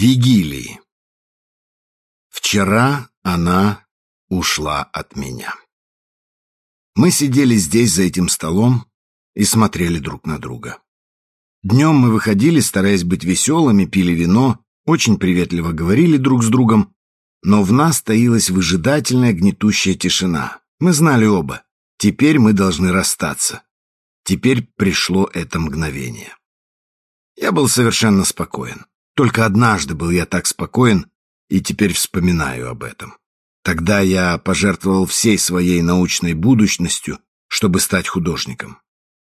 Вигилии. Вчера она ушла от меня. Мы сидели здесь за этим столом и смотрели друг на друга. Днем мы выходили, стараясь быть веселыми, пили вино, очень приветливо говорили друг с другом, но в нас таилась выжидательная гнетущая тишина. Мы знали оба, теперь мы должны расстаться. Теперь пришло это мгновение. Я был совершенно спокоен. Только однажды был я так спокоен, и теперь вспоминаю об этом. Тогда я пожертвовал всей своей научной будущностью, чтобы стать художником.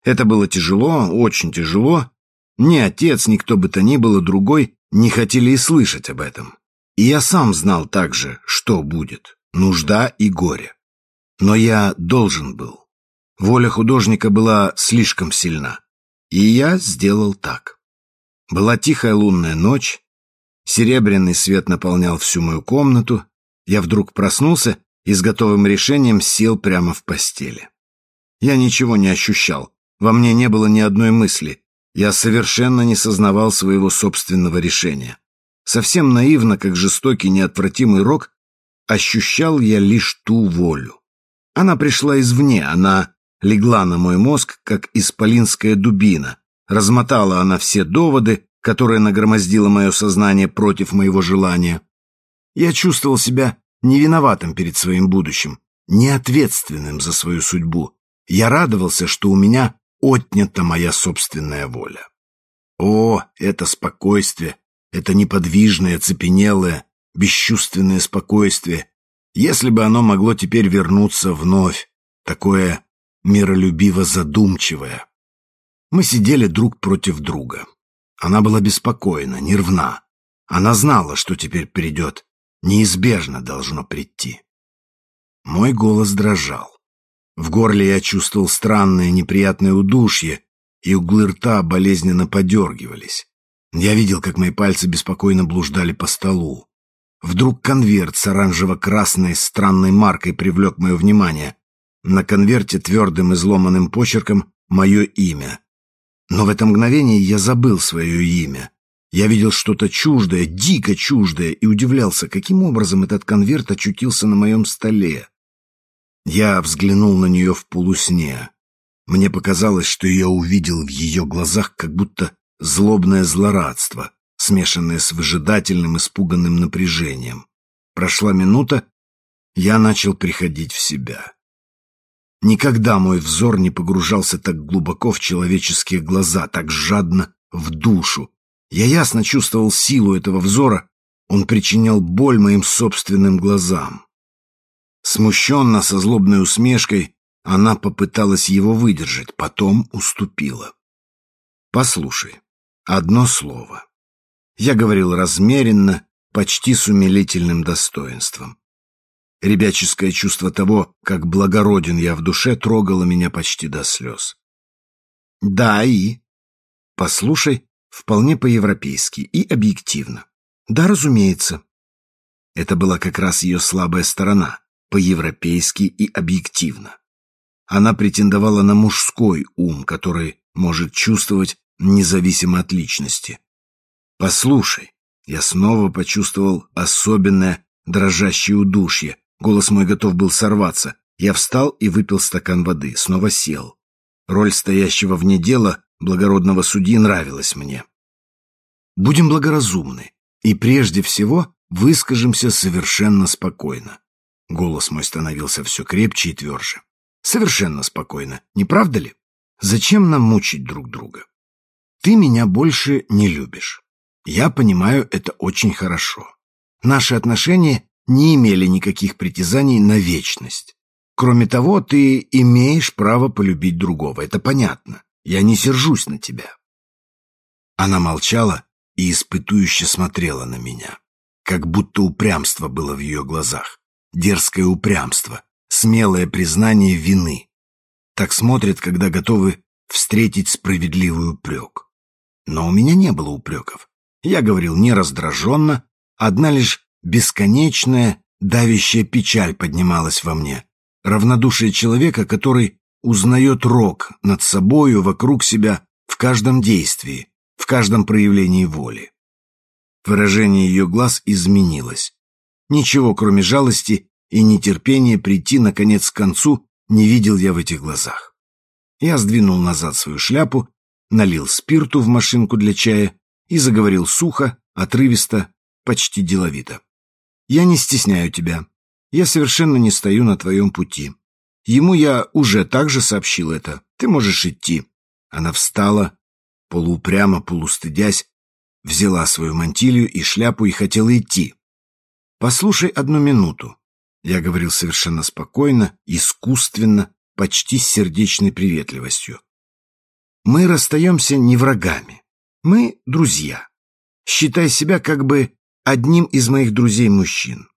Это было тяжело, очень тяжело. Ни отец, ни кто бы то ни было другой не хотели и слышать об этом. И я сам знал также, что будет — нужда и горе. Но я должен был. Воля художника была слишком сильна. И я сделал так. Была тихая лунная ночь, серебряный свет наполнял всю мою комнату. Я вдруг проснулся и с готовым решением сел прямо в постели. Я ничего не ощущал, во мне не было ни одной мысли. Я совершенно не сознавал своего собственного решения. Совсем наивно, как жестокий неотвратимый рок, ощущал я лишь ту волю. Она пришла извне, она легла на мой мозг, как исполинская дубина, Размотала она все доводы, которые нагромоздило мое сознание против моего желания. Я чувствовал себя невиноватым перед своим будущим, неответственным за свою судьбу. Я радовался, что у меня отнята моя собственная воля. О, это спокойствие, это неподвижное, цепенелое, бесчувственное спокойствие. Если бы оно могло теперь вернуться вновь, такое миролюбиво задумчивое. Мы сидели друг против друга. Она была беспокойна, нервна. Она знала, что теперь придет. Неизбежно должно прийти. Мой голос дрожал. В горле я чувствовал странное неприятное удушье, и углы рта болезненно подергивались. Я видел, как мои пальцы беспокойно блуждали по столу. Вдруг конверт с оранжево-красной странной маркой привлек мое внимание. На конверте твердым изломанным почерком мое имя но в это мгновение я забыл свое имя. Я видел что-то чуждое, дико чуждое, и удивлялся, каким образом этот конверт очутился на моем столе. Я взглянул на нее в полусне. Мне показалось, что я увидел в ее глазах как будто злобное злорадство, смешанное с выжидательным, испуганным напряжением. Прошла минута, я начал приходить в себя. Никогда мой взор не погружался так глубоко в человеческие глаза, так жадно в душу. Я ясно чувствовал силу этого взора, он причинял боль моим собственным глазам. Смущенно, со злобной усмешкой, она попыталась его выдержать, потом уступила. «Послушай, одно слово». Я говорил размеренно, почти с умилительным достоинством. Ребяческое чувство того, как благороден я в душе, трогало меня почти до слез. Да, и... Послушай, вполне по-европейски и объективно. Да, разумеется. Это была как раз ее слабая сторона, по-европейски и объективно. Она претендовала на мужской ум, который может чувствовать независимо от личности. Послушай, я снова почувствовал особенное дрожащее удушье, Голос мой готов был сорваться. Я встал и выпил стакан воды, снова сел. Роль стоящего вне дела благородного судьи нравилась мне. Будем благоразумны и прежде всего выскажемся совершенно спокойно. Голос мой становился все крепче и тверже. Совершенно спокойно, не правда ли? Зачем нам мучить друг друга? Ты меня больше не любишь. Я понимаю это очень хорошо. Наши отношения не имели никаких притязаний на вечность. Кроме того, ты имеешь право полюбить другого, это понятно. Я не сержусь на тебя. Она молчала и испытующе смотрела на меня, как будто упрямство было в ее глазах, дерзкое упрямство, смелое признание вины. Так смотрят, когда готовы встретить справедливый упрек. Но у меня не было упреков. Я говорил не раздраженно, одна лишь Бесконечная, давящая печаль поднималась во мне. Равнодушие человека, который узнает рок над собою, вокруг себя, в каждом действии, в каждом проявлении воли. Выражение ее глаз изменилось. Ничего, кроме жалости и нетерпения прийти, наконец, к концу, не видел я в этих глазах. Я сдвинул назад свою шляпу, налил спирту в машинку для чая и заговорил сухо, отрывисто, почти деловито. «Я не стесняю тебя. Я совершенно не стою на твоем пути. Ему я уже также сообщил это. Ты можешь идти». Она встала, полуупрямо, полустыдясь, взяла свою мантилью и шляпу и хотела идти. «Послушай одну минуту», — я говорил совершенно спокойно, искусственно, почти с сердечной приветливостью. «Мы расстаемся не врагами. Мы друзья. Считай себя как бы одним из моих друзей-мужчин.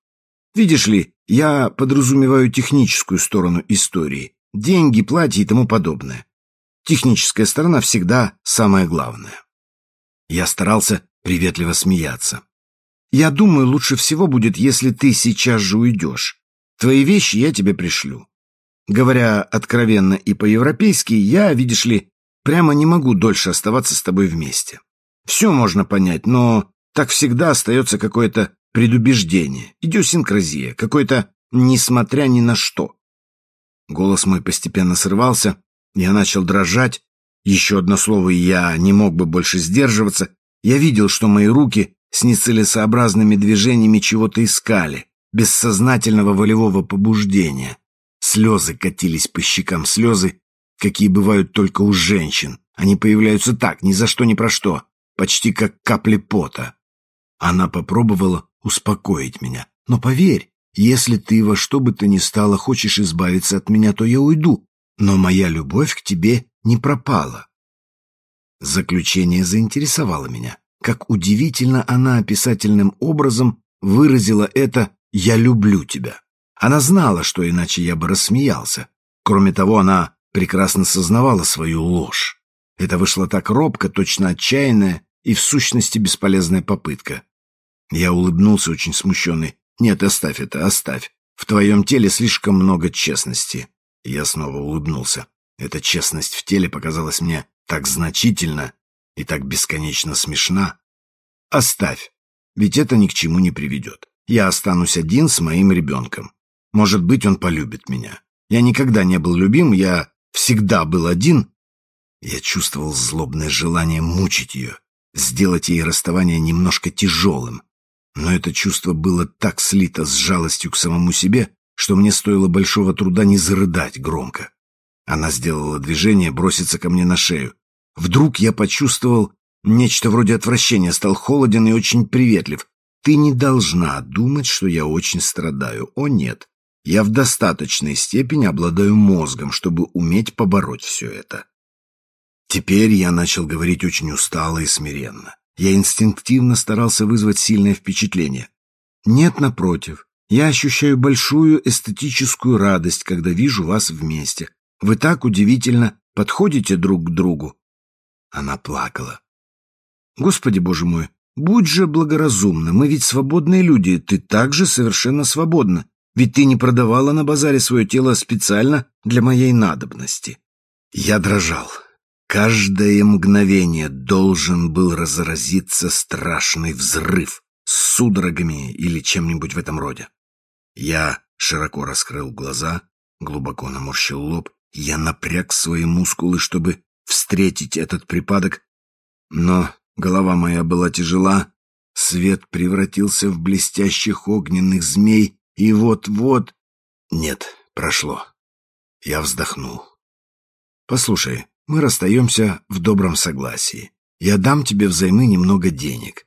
Видишь ли, я подразумеваю техническую сторону истории, деньги, платья и тому подобное. Техническая сторона всегда самое главное. Я старался приветливо смеяться. Я думаю, лучше всего будет, если ты сейчас же уйдешь. Твои вещи я тебе пришлю. Говоря откровенно и по-европейски, я, видишь ли, прямо не могу дольше оставаться с тобой вместе. Все можно понять, но так всегда остается какое-то предубеждение, идиосинкразия, какое-то несмотря ни на что. Голос мой постепенно срывался, я начал дрожать. Еще одно слово, и я не мог бы больше сдерживаться. Я видел, что мои руки с нецелесообразными движениями чего-то искали, бессознательного волевого побуждения. Слезы катились по щекам, слезы, какие бывают только у женщин. Они появляются так, ни за что, ни про что, почти как капли пота. Она попробовала успокоить меня. Но поверь, если ты во что бы то ни стало хочешь избавиться от меня, то я уйду, но моя любовь к тебе не пропала. Заключение заинтересовало меня. Как удивительно она описательным образом выразила это «я люблю тебя». Она знала, что иначе я бы рассмеялся. Кроме того, она прекрасно сознавала свою ложь. Это вышло так робко, точно отчаянная и в сущности бесполезная попытка. Я улыбнулся, очень смущенный. «Нет, оставь это, оставь. В твоем теле слишком много честности. Я снова улыбнулся. Эта честность в теле показалась мне так значительно и так бесконечно смешна. Оставь, ведь это ни к чему не приведет. Я останусь один с моим ребенком. Может быть, он полюбит меня. Я никогда не был любим, я всегда был один. Я чувствовал злобное желание мучить ее, сделать ей расставание немножко тяжелым. Но это чувство было так слито с жалостью к самому себе, что мне стоило большого труда не зарыдать громко. Она сделала движение броситься ко мне на шею. Вдруг я почувствовал нечто вроде отвращения, стал холоден и очень приветлив. Ты не должна думать, что я очень страдаю. О, нет. Я в достаточной степени обладаю мозгом, чтобы уметь побороть все это. Теперь я начал говорить очень устало и смиренно. Я инстинктивно старался вызвать сильное впечатление. Нет, напротив, я ощущаю большую эстетическую радость, когда вижу вас вместе. Вы так удивительно подходите друг к другу. Она плакала. Господи, боже мой, будь же благоразумна, мы ведь свободные люди, ты также совершенно свободна. Ведь ты не продавала на базаре свое тело специально для моей надобности. Я дрожал. Каждое мгновение должен был разразиться страшный взрыв с судорогами или чем-нибудь в этом роде. Я широко раскрыл глаза, глубоко наморщил лоб. Я напряг свои мускулы, чтобы встретить этот припадок. Но голова моя была тяжела, свет превратился в блестящих огненных змей, и вот-вот... Нет, прошло. Я вздохнул. Послушай, мы расстаемся в добром согласии. Я дам тебе взаймы немного денег.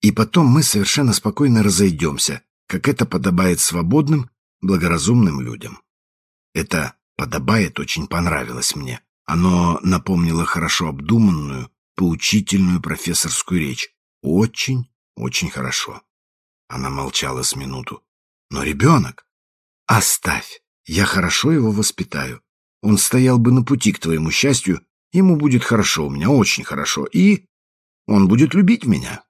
И потом мы совершенно спокойно разойдемся, как это подобает свободным, благоразумным людям. Это «подобает» очень понравилось мне. Оно напомнило хорошо обдуманную, поучительную профессорскую речь. Очень, очень хорошо. Она молчала с минуту. Но ребенок? Оставь. Я хорошо его воспитаю. Он стоял бы на пути к твоему счастью. Ему будет хорошо, у меня очень хорошо. И он будет любить меня.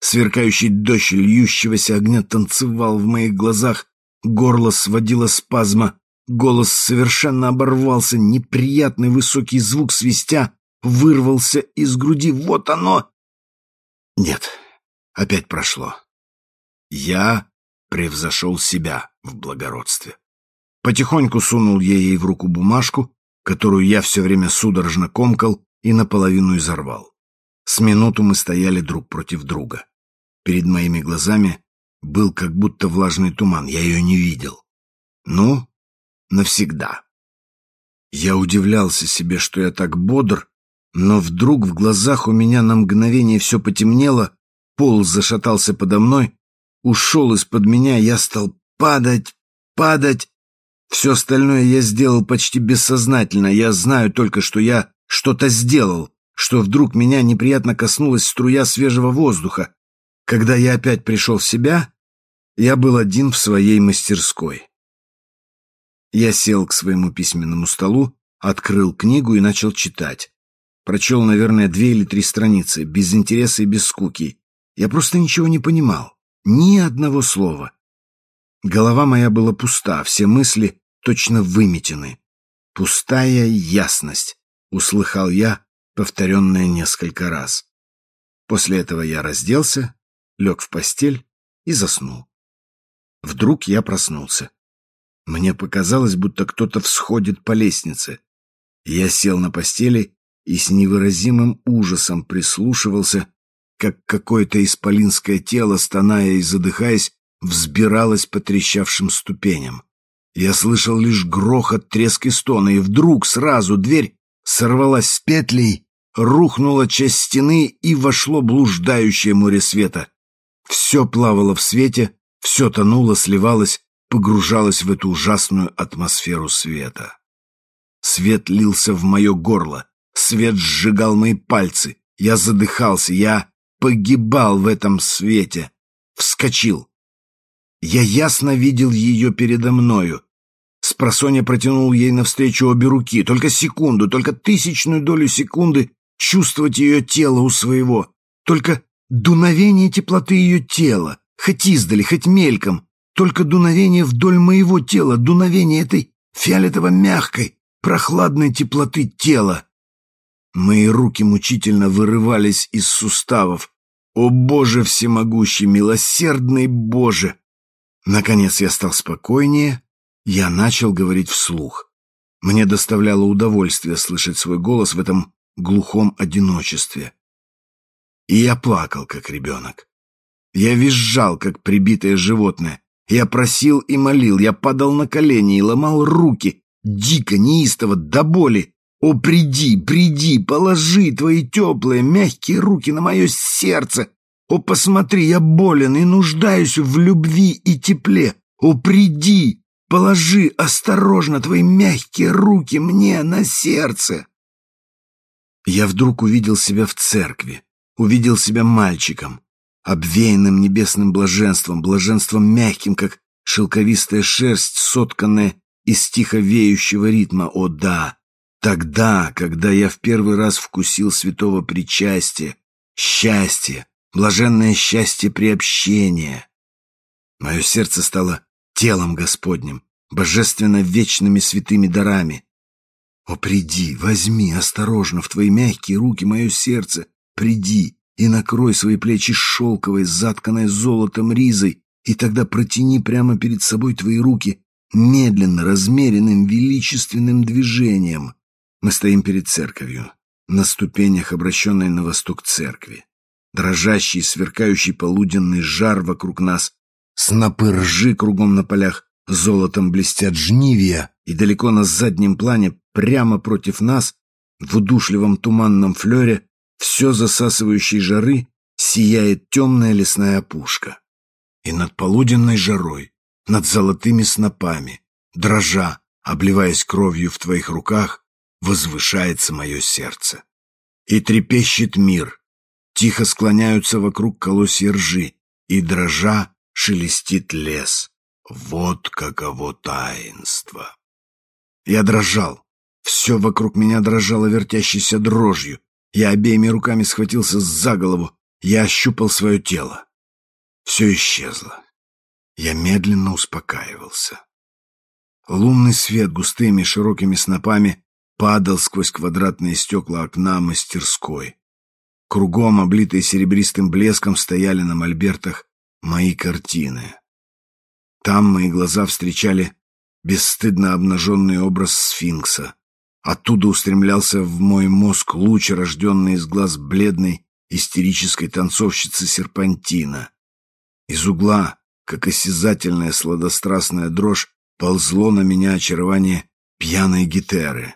Сверкающий дождь льющегося огня танцевал в моих глазах, горло сводило спазма, голос совершенно оборвался, неприятный высокий звук свистя вырвался из груди. Вот оно! Нет, опять прошло. Я превзошел себя в благородстве. Потихоньку сунул я ей в руку бумажку, которую я все время судорожно комкал и наполовину изорвал. С минуту мы стояли друг против друга. Перед моими глазами был как будто влажный туман, я ее не видел. Ну, навсегда. Я удивлялся себе, что я так бодр, но вдруг в глазах у меня на мгновение все потемнело, пол зашатался подо мной, ушел из-под меня, я стал падать, падать. Все остальное я сделал почти бессознательно. Я знаю только, что я что-то сделал, что вдруг меня неприятно коснулась струя свежего воздуха. Когда я опять пришел в себя, я был один в своей мастерской. Я сел к своему письменному столу, открыл книгу и начал читать. Прочел, наверное, две или три страницы, без интереса и без скуки. Я просто ничего не понимал. Ни одного слова. Голова моя была пуста, все мысли точно выметены. «Пустая ясность», — услыхал я, повторенное несколько раз. После этого я разделся, лег в постель и заснул. Вдруг я проснулся. Мне показалось, будто кто-то всходит по лестнице. Я сел на постели и с невыразимым ужасом прислушивался, как какое-то исполинское тело, стоная и задыхаясь, взбиралось по трещавшим ступеням. Я слышал лишь грохот, треск и стона, и вдруг сразу дверь сорвалась с петлей, рухнула часть стены и вошло блуждающее море света. Все плавало в свете, все тонуло, сливалось, погружалась в эту ужасную атмосферу света. Свет лился в мое горло, свет сжигал мои пальцы, я задыхался, я погибал в этом свете. Вскочил. Я ясно видел ее передо мною. Спросонья протянул ей навстречу обе руки. Только секунду, только тысячную долю секунды чувствовать ее тело у своего. Только дуновение теплоты ее тела, хоть издали, хоть мельком, только дуновение вдоль моего тела, дуновение этой фиолетово-мягкой, прохладной теплоты тела. Мои руки мучительно вырывались из суставов. О, Боже всемогущий, милосердный Боже! Наконец я стал спокойнее, я начал говорить вслух. Мне доставляло удовольствие слышать свой голос в этом глухом одиночестве. И я плакал, как ребенок. Я визжал, как прибитое животное. Я просил и молил, я падал на колени и ломал руки, дико, неистово, до боли. О, приди, приди, положи твои теплые, мягкие руки на мое сердце. О, посмотри, я болен и нуждаюсь в любви и тепле. О, приди, положи осторожно твои мягкие руки мне на сердце. Я вдруг увидел себя в церкви, увидел себя мальчиком обвеянным небесным блаженством, блаженством мягким, как шелковистая шерсть, сотканная из тихо веющего ритма. О да, тогда, когда я в первый раз вкусил святого причастия, счастье, блаженное счастье приобщения. Мое сердце стало телом Господним, божественно вечными святыми дарами. О, приди, возьми осторожно в твои мягкие руки мое сердце, приди, и накрой свои плечи шелковой, затканной золотом ризой, и тогда протяни прямо перед собой твои руки медленно, размеренным, величественным движением. Мы стоим перед церковью, на ступенях, обращенной на восток церкви. Дрожащий, сверкающий полуденный жар вокруг нас, снопы ржи кругом на полях, золотом блестят жнивья, и далеко на заднем плане, прямо против нас, в удушливом туманном флере, все засасывающей жары сияет темная лесная опушка. И над полуденной жарой, над золотыми снопами, дрожа, обливаясь кровью в твоих руках, возвышается мое сердце. И трепещет мир, тихо склоняются вокруг колосья ржи, и дрожа шелестит лес. Вот каково таинство. Я дрожал. Все вокруг меня дрожало вертящейся дрожью. Я обеими руками схватился за голову. Я ощупал свое тело. Все исчезло. Я медленно успокаивался. Лунный свет густыми широкими снопами падал сквозь квадратные стекла окна мастерской. Кругом, облитые серебристым блеском, стояли на мольбертах мои картины. Там мои глаза встречали бесстыдно обнаженный образ сфинкса. Оттуда устремлялся в мой мозг луч, рожденный из глаз бледной истерической танцовщицы серпантина. Из угла, как осязательная сладострастная дрожь, ползло на меня очарование пьяной гитеры.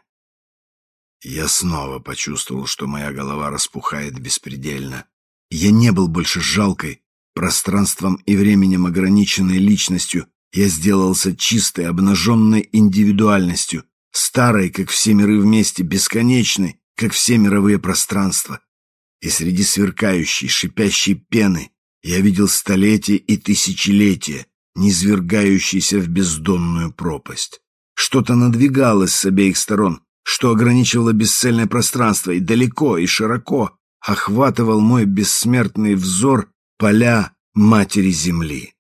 Я снова почувствовал, что моя голова распухает беспредельно. Я не был больше жалкой, пространством и временем ограниченной личностью. Я сделался чистой, обнаженной индивидуальностью, старой, как все миры вместе, бесконечной, как все мировые пространства. И среди сверкающей, шипящей пены я видел столетия и тысячелетия, низвергающиеся в бездонную пропасть. Что-то надвигалось с обеих сторон, что ограничивало бесцельное пространство и далеко, и широко охватывал мой бессмертный взор поля Матери Земли.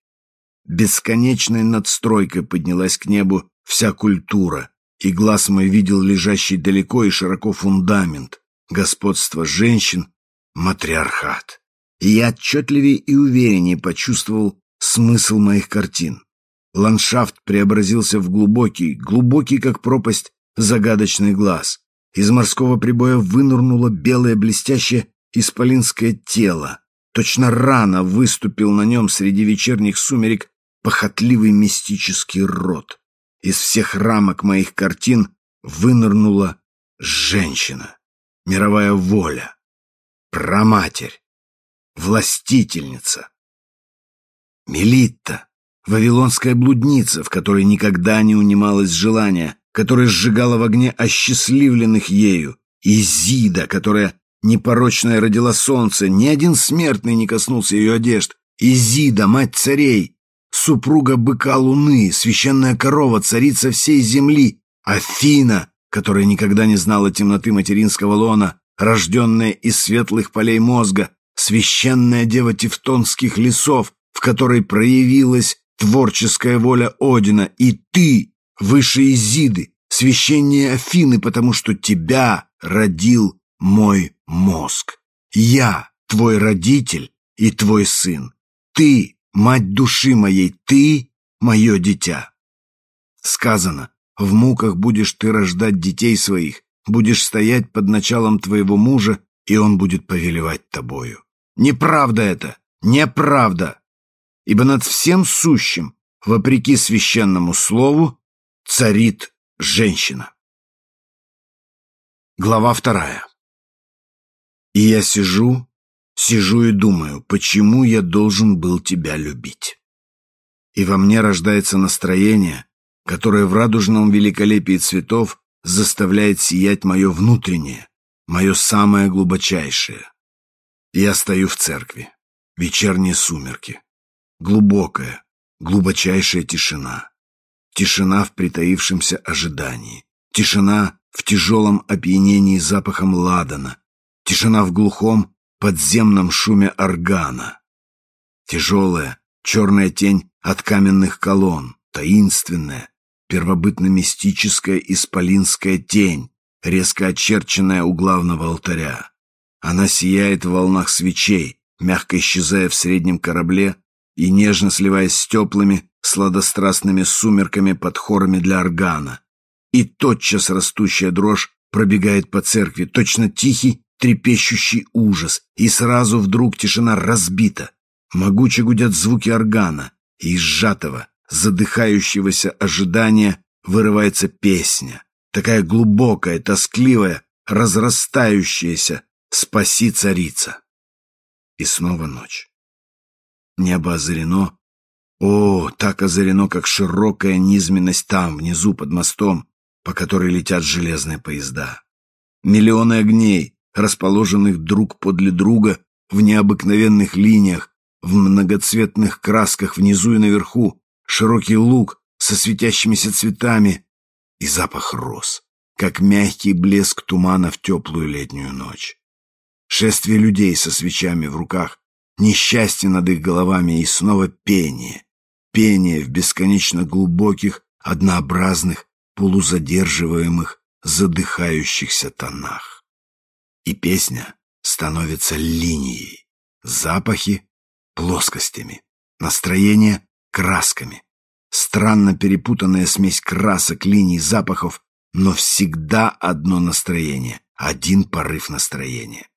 Бесконечной надстройкой поднялась к небу вся культура, и глаз мой видел лежащий далеко и широко фундамент, господство женщин, матриархат. И я отчетливее и увереннее почувствовал смысл моих картин. Ландшафт преобразился в глубокий, глубокий, как пропасть, загадочный глаз. Из морского прибоя вынырнуло белое блестящее исполинское тело. Точно рано выступил на нем среди вечерних сумерек похотливый мистический рот. Из всех рамок моих картин вынырнула женщина, мировая воля, проматерь, властительница. Мелитта, вавилонская блудница, в которой никогда не унималось желание, которая сжигала в огне осчастливленных ею, и Зида, которая непорочная родила солнце, ни один смертный не коснулся ее одежд, Изида, мать царей, супруга быка луны, священная корова, царица всей земли, Афина, которая никогда не знала темноты материнского лона, рожденная из светлых полей мозга, священная дева тевтонских лесов, в которой проявилась творческая воля Одина, и ты, выше Изиды, священнее Афины, потому что тебя родил мой мозг. Я твой родитель и твой сын. Ты, мать души моей, ты мое дитя. Сказано, в муках будешь ты рождать детей своих, будешь стоять под началом твоего мужа, и он будет повелевать тобою. Неправда это, неправда. Ибо над всем сущим, вопреки священному слову, царит женщина. Глава вторая. И я сижу, сижу и думаю, почему я должен был тебя любить. И во мне рождается настроение, которое в радужном великолепии цветов заставляет сиять мое внутреннее, мое самое глубочайшее. Я стою в церкви, вечерние сумерки, глубокая, глубочайшая тишина. Тишина в притаившемся ожидании. Тишина в тяжелом опьянении запахом ладана. Тишина в глухом подземном шуме органа. Тяжелая, черная тень от каменных колонн, таинственная, первобытно-мистическая исполинская тень, резко очерченная у главного алтаря. Она сияет в волнах свечей, мягко исчезая в среднем корабле и нежно сливаясь с теплыми, сладострастными сумерками под хорами для органа. И тотчас растущая дрожь пробегает по церкви, точно тихий, трепещущий ужас, и сразу вдруг тишина разбита. Могуче гудят звуки органа, и из сжатого, задыхающегося ожидания вырывается песня, такая глубокая, тоскливая, разрастающаяся «Спаси, царица!» И снова ночь. Небо озарено о, так озарено, как широкая низменность там, внизу, под мостом, по которой летят железные поезда. Миллионы огней, расположенных друг подле друга в необыкновенных линиях, в многоцветных красках внизу и наверху, широкий луг со светящимися цветами и запах роз, как мягкий блеск тумана в теплую летнюю ночь. Шествие людей со свечами в руках, несчастье над их головами и снова пение, пение в бесконечно глубоких, однообразных, полузадерживаемых, задыхающихся тонах. И песня становятся линией, запахи — плоскостями, настроение — красками. Странно перепутанная смесь красок, линий, запахов, но всегда одно настроение, один порыв настроения.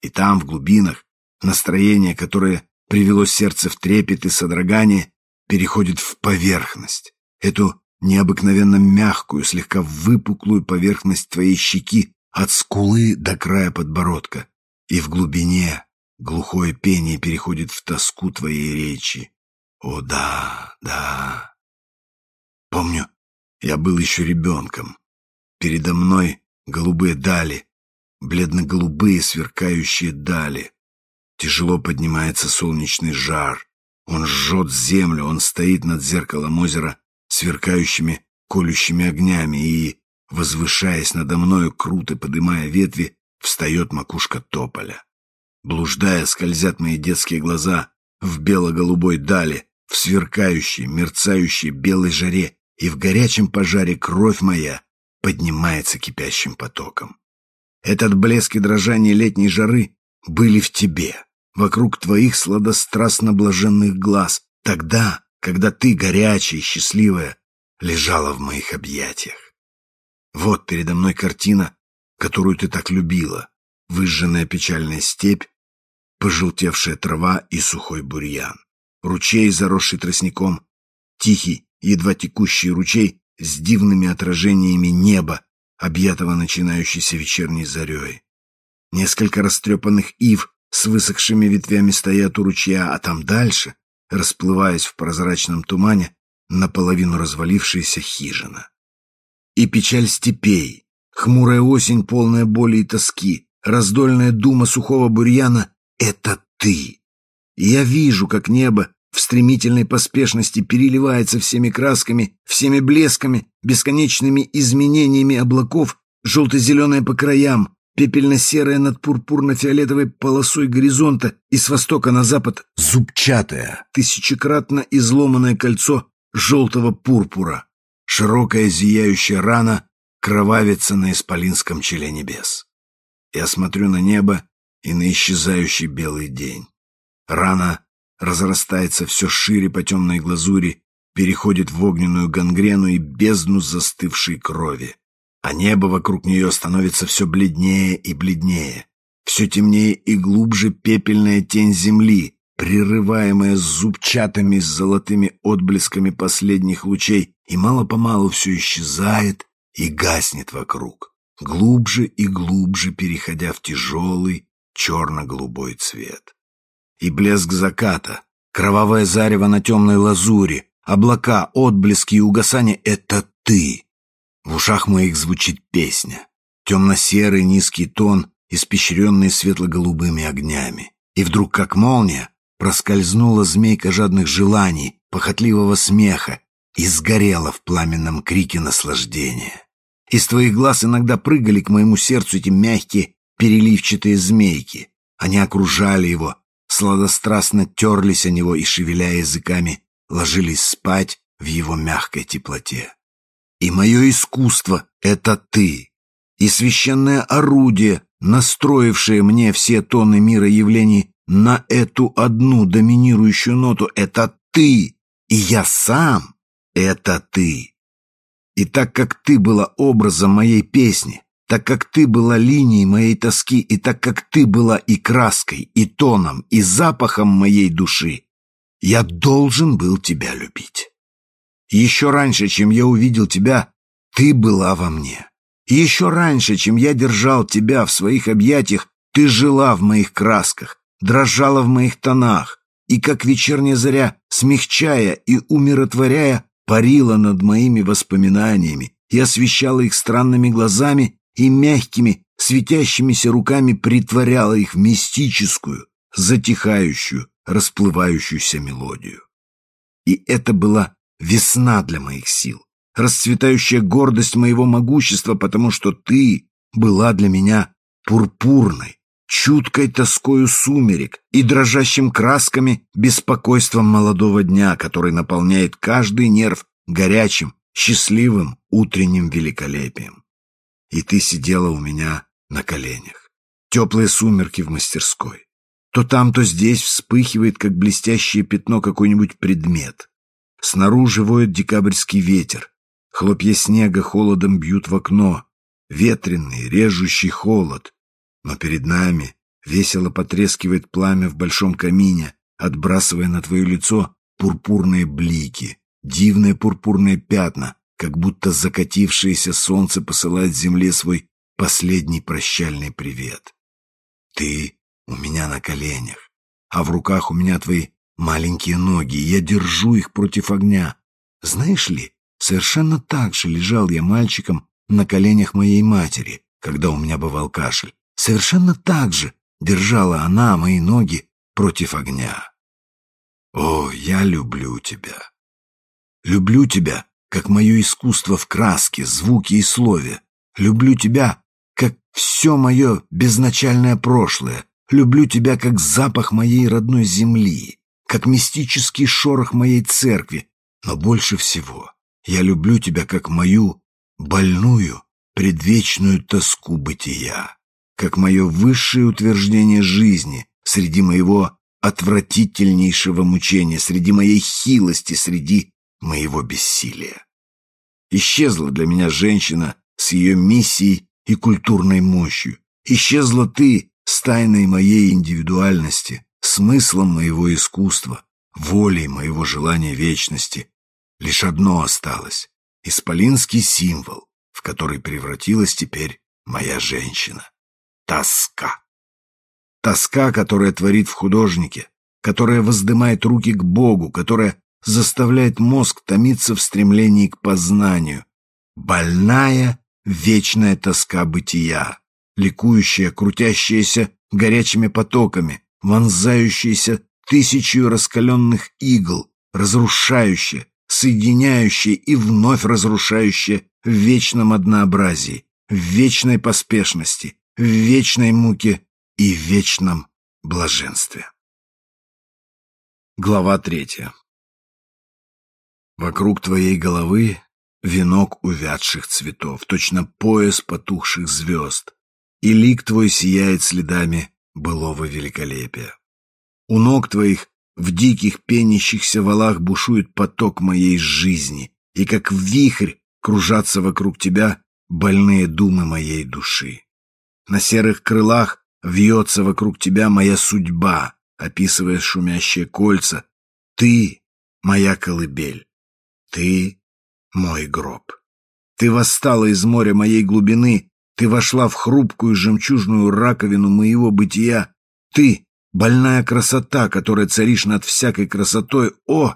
И там, в глубинах, настроение, которое привело сердце в трепет и содрогание, переходит в поверхность, эту необыкновенно мягкую, слегка выпуклую поверхность твоей щеки от скулы до края подбородка, и в глубине глухое пение переходит в тоску твоей речи. О да, да. Помню, я был еще ребенком. Передо мной голубые дали, бледно-голубые сверкающие дали. Тяжело поднимается солнечный жар. Он жжет землю, он стоит над зеркалом озера сверкающими колющими огнями и, возвышаясь надо мною, круто подымая ветви, встает макушка тополя. Блуждая, скользят мои детские глаза в бело-голубой дали, в сверкающей, мерцающей белой жаре, и в горячем пожаре кровь моя поднимается кипящим потоком. Этот блеск и дрожание летней жары были в тебе, вокруг твоих сладострастно-блаженных глаз, тогда, когда ты, горячая и счастливая, лежала в моих объятиях. Вот передо мной картина, которую ты так любила, выжженная печальная степь, пожелтевшая трава и сухой бурьян, ручей, заросший тростником, тихий, едва текущий ручей с дивными отражениями неба, объятого начинающейся вечерней зарей. Несколько растрепанных ив с высохшими ветвями стоят у ручья, а там дальше, расплываясь в прозрачном тумане, наполовину развалившаяся хижина. И печаль степей, хмурая осень, полная боли и тоски, раздольная дума сухого бурьяна — это ты. Я вижу, как небо в стремительной поспешности переливается всеми красками, всеми блесками, бесконечными изменениями облаков, желто-зеленое по краям, пепельно-серая над пурпурно-фиолетовой полосой горизонта и с востока на запад зубчатое, тысячекратно изломанное кольцо желтого пурпура. Широкая зияющая рана кровавится на исполинском челе небес. Я смотрю на небо и на исчезающий белый день. Рана разрастается все шире по темной глазури, переходит в огненную гангрену и бездну застывшей крови а небо вокруг нее становится все бледнее и бледнее. Все темнее и глубже пепельная тень земли, прерываемая зубчатыми с золотыми отблесками последних лучей, и мало-помалу все исчезает и гаснет вокруг, глубже и глубже переходя в тяжелый черно-голубой цвет. И блеск заката, кровавое зарево на темной лазури, облака, отблески и угасание — это ты, в ушах моих звучит песня. Темно-серый низкий тон, испещренный светло-голубыми огнями. И вдруг, как молния, проскользнула змейка жадных желаний, похотливого смеха и сгорела в пламенном крике наслаждения. Из твоих глаз иногда прыгали к моему сердцу эти мягкие, переливчатые змейки. Они окружали его, сладострастно терлись о него и, шевеля языками, ложились спать в его мягкой теплоте. И мое искусство — это ты. И священное орудие, настроившее мне все тоны мира явлений на эту одну доминирующую ноту — это ты. И я сам — это ты. И так как ты была образом моей песни, так как ты была линией моей тоски, и так как ты была и краской, и тоном, и запахом моей души, я должен был тебя любить. Еще раньше, чем я увидел тебя, ты была во мне. еще раньше, чем я держал тебя в своих объятиях, ты жила в моих красках, дрожала в моих тонах, и, как вечерняя заря, смягчая и умиротворяя, парила над моими воспоминаниями и освещала их странными глазами и мягкими, светящимися руками притворяла их в мистическую, затихающую, расплывающуюся мелодию. И это была весна для моих сил, расцветающая гордость моего могущества, потому что ты была для меня пурпурной, чуткой тоскою сумерек и дрожащим красками беспокойством молодого дня, который наполняет каждый нерв горячим, счастливым утренним великолепием. И ты сидела у меня на коленях. теплые сумерки в мастерской. То там, то здесь вспыхивает, как блестящее пятно, какой-нибудь предмет. Снаружи воет декабрьский ветер. Хлопья снега холодом бьют в окно. Ветреный, режущий холод. Но перед нами весело потрескивает пламя в большом камине, отбрасывая на твое лицо пурпурные блики, дивные пурпурные пятна, как будто закатившееся солнце посылает земле свой последний прощальный привет. Ты у меня на коленях, а в руках у меня твои маленькие ноги, я держу их против огня. Знаешь ли, совершенно так же лежал я мальчиком на коленях моей матери, когда у меня бывал кашель. Совершенно так же держала она мои ноги против огня. О, я люблю тебя. Люблю тебя, как мое искусство в краске, звуке и слове. Люблю тебя, как все мое безначальное прошлое. Люблю тебя, как запах моей родной земли, как мистический шорох моей церкви. Но больше всего я люблю тебя, как мою больную, предвечную тоску бытия, как мое высшее утверждение жизни среди моего отвратительнейшего мучения, среди моей хилости, среди моего бессилия. Исчезла для меня женщина с ее миссией и культурной мощью. Исчезла ты с тайной моей индивидуальности, смыслом моего искусства, волей моего желания вечности. Лишь одно осталось — исполинский символ, в который превратилась теперь моя женщина. Тоска. Тоска, которая творит в художнике, которая воздымает руки к Богу, которая заставляет мозг томиться в стремлении к познанию. Больная, вечная тоска бытия, ликующая, крутящаяся горячими потоками, вонзающаяся тысячью раскаленных игл, разрушающая, соединяющая и вновь разрушающая в вечном однообразии, в вечной поспешности, в вечной муке и вечном блаженстве. Глава третья. Вокруг твоей головы венок увядших цветов, точно пояс потухших звезд, и лик твой сияет следами былого великолепия. У ног твоих в диких пенящихся валах бушует поток моей жизни, и как вихрь кружатся вокруг тебя больные думы моей души. На серых крылах Вьется вокруг тебя моя судьба, описывая шумящие кольца. Ты — моя колыбель. Ты — мой гроб. Ты восстала из моря моей глубины, ты вошла в хрупкую жемчужную раковину моего бытия. Ты — больная красота, которая царишь над всякой красотой. О,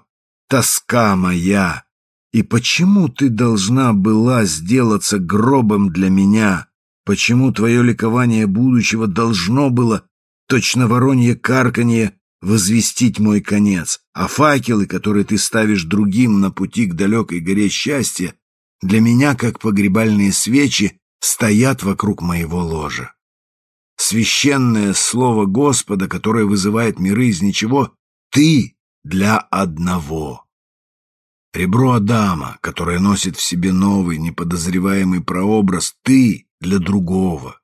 тоска моя! И почему ты должна была сделаться гробом для меня? Почему твое ликование будущего должно было, точно воронье карканье, возвестить мой конец, а факелы, которые ты ставишь другим на пути к далекой горе счастья, для меня, как погребальные свечи, стоят вокруг моего ложа. Священное слово Господа, которое вызывает миры из ничего, ты для одного. Ребро Адама, которое носит в себе новый, неподозреваемый прообраз, ты для другого.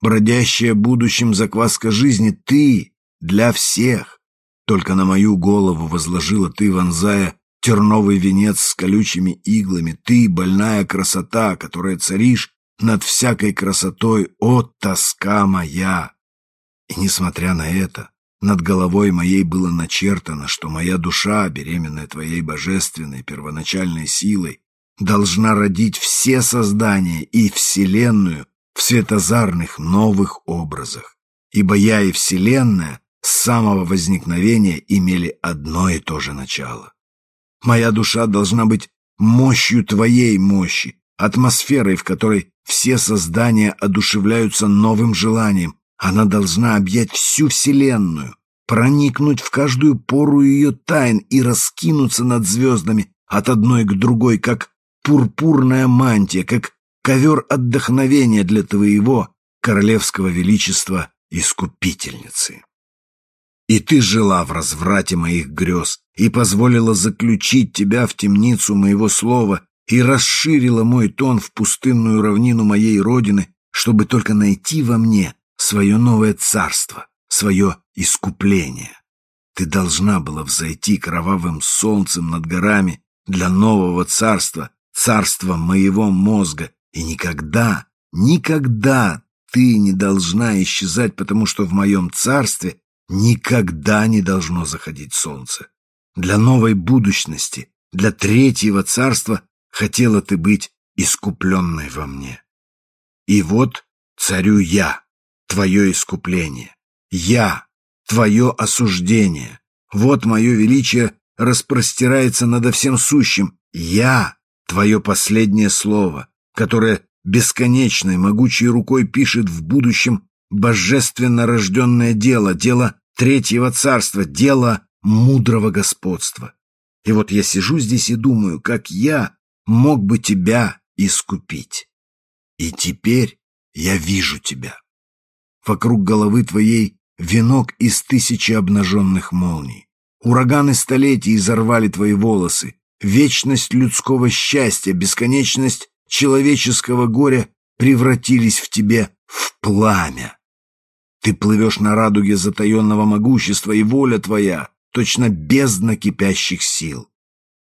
Бродящая будущим закваска жизни ты для всех. Только на мою голову возложила ты, вонзая терновый венец с колючими иглами. Ты, больная красота, которая царишь над всякой красотой, о, тоска моя! И несмотря на это, над головой моей было начертано, что моя душа, беременная твоей божественной первоначальной силой, должна родить все создания и Вселенную в светозарных новых образах, ибо я и Вселенная с самого возникновения имели одно и то же начало. Моя душа должна быть мощью твоей мощи, атмосферой, в которой все создания одушевляются новым желанием. Она должна объять всю Вселенную, проникнуть в каждую пору ее тайн и раскинуться над звездами от одной к другой, как пурпурная мантия, как ковер отдохновения для твоего королевского величества искупительницы. И ты жила в разврате моих грез и позволила заключить тебя в темницу моего слова и расширила мой тон в пустынную равнину моей родины, чтобы только найти во мне свое новое царство, свое искупление. Ты должна была взойти кровавым солнцем над горами для нового царства, царства моего мозга, и никогда, никогда ты не должна исчезать, потому что в моем царстве никогда не должно заходить солнце. Для новой будущности, для третьего царства хотела ты быть искупленной во мне. И вот царю я, твое искупление. Я, твое осуждение. Вот мое величие распростирается над всем сущим. Я, твое последнее слово, которое бесконечной могучей рукой пишет в будущем божественно рожденное дело, дело третьего царства, дело мудрого господства. И вот я сижу здесь и думаю, как я мог бы тебя искупить. И теперь я вижу тебя. Вокруг головы твоей венок из тысячи обнаженных молний. Ураганы столетий изорвали твои волосы. Вечность людского счастья, бесконечность человеческого горя превратились в тебе в пламя. Ты плывешь на радуге затаенного могущества, и воля твоя точно бездна кипящих сил.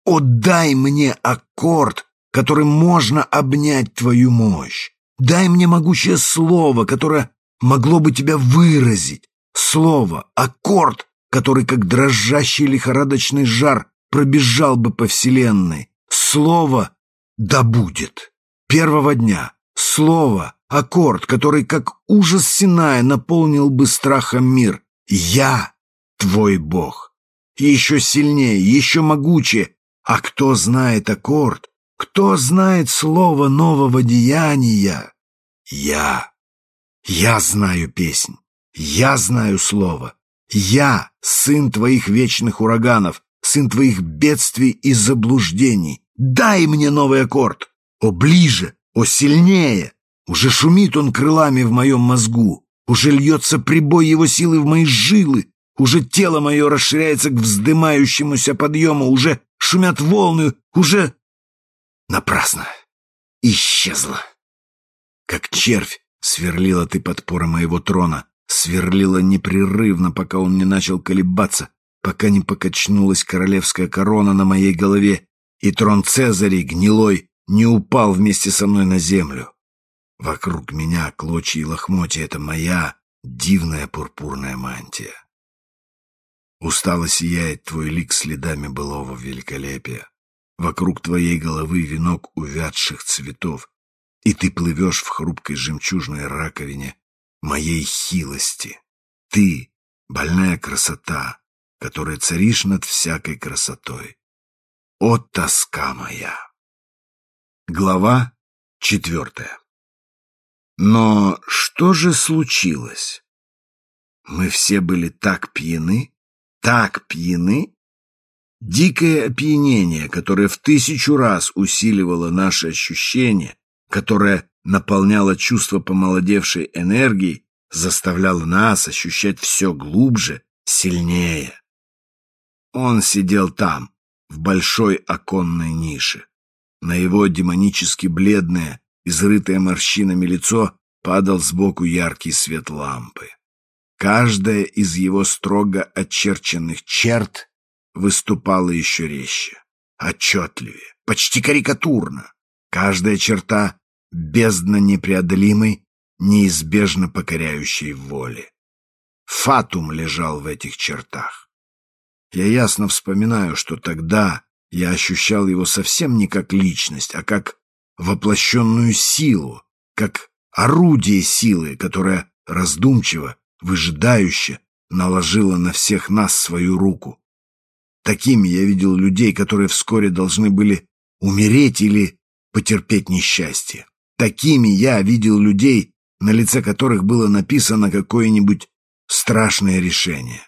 О, дай мне аккорд, которым можно обнять твою мощь. Дай мне могучее слово, которое могло бы тебя выразить. Слово, аккорд, который, как дрожащий лихорадочный жар, пробежал бы по вселенной. Слово «да будет». Первого дня. Слово, аккорд, который, как ужас Синая, наполнил бы страхом мир. Я твой Бог. еще сильнее, еще могучее. А кто знает аккорд, кто знает слово нового деяния? Я. Я знаю песнь. Я знаю слово. Я сын твоих вечных ураганов, сын твоих бедствий и заблуждений. Дай мне новый аккорд. О, ближе, о, сильнее. Уже шумит он крылами в моем мозгу. Уже льется прибой его силы в мои жилы. Уже тело мое расширяется к вздымающемуся подъему. Уже шумят волны. Уже Напрасно. Исчезла. Как червь сверлила ты подпора моего трона, сверлила непрерывно, пока он не начал колебаться, пока не покачнулась королевская корона на моей голове, и трон Цезарей, гнилой, не упал вместе со мной на землю. Вокруг меня клочья и лохмотья — это моя дивная пурпурная мантия. Устало сияет твой лик следами былого великолепия. Вокруг твоей головы венок увядших цветов, и ты плывешь в хрупкой жемчужной раковине моей хилости. Ты — больная красота, которая царишь над всякой красотой. О, тоска моя! Глава четвертая Но что же случилось? Мы все были так пьяны, так пьяны, Дикое опьянение, которое в тысячу раз усиливало наши ощущения, которое наполняло чувство помолодевшей энергии, заставляло нас ощущать все глубже, сильнее. Он сидел там, в большой оконной нише. На его демонически бледное, изрытое морщинами лицо падал сбоку яркий свет лампы. Каждая из его строго очерченных черт выступала еще резче, отчетливее, почти карикатурно. Каждая черта бездна непреодолимой, неизбежно покоряющей воли. Фатум лежал в этих чертах. Я ясно вспоминаю, что тогда я ощущал его совсем не как личность, а как воплощенную силу, как орудие силы, которое раздумчиво, выжидающе наложила на всех нас свою руку, Такими я видел людей, которые вскоре должны были умереть или потерпеть несчастье. Такими я видел людей, на лице которых было написано какое-нибудь страшное решение.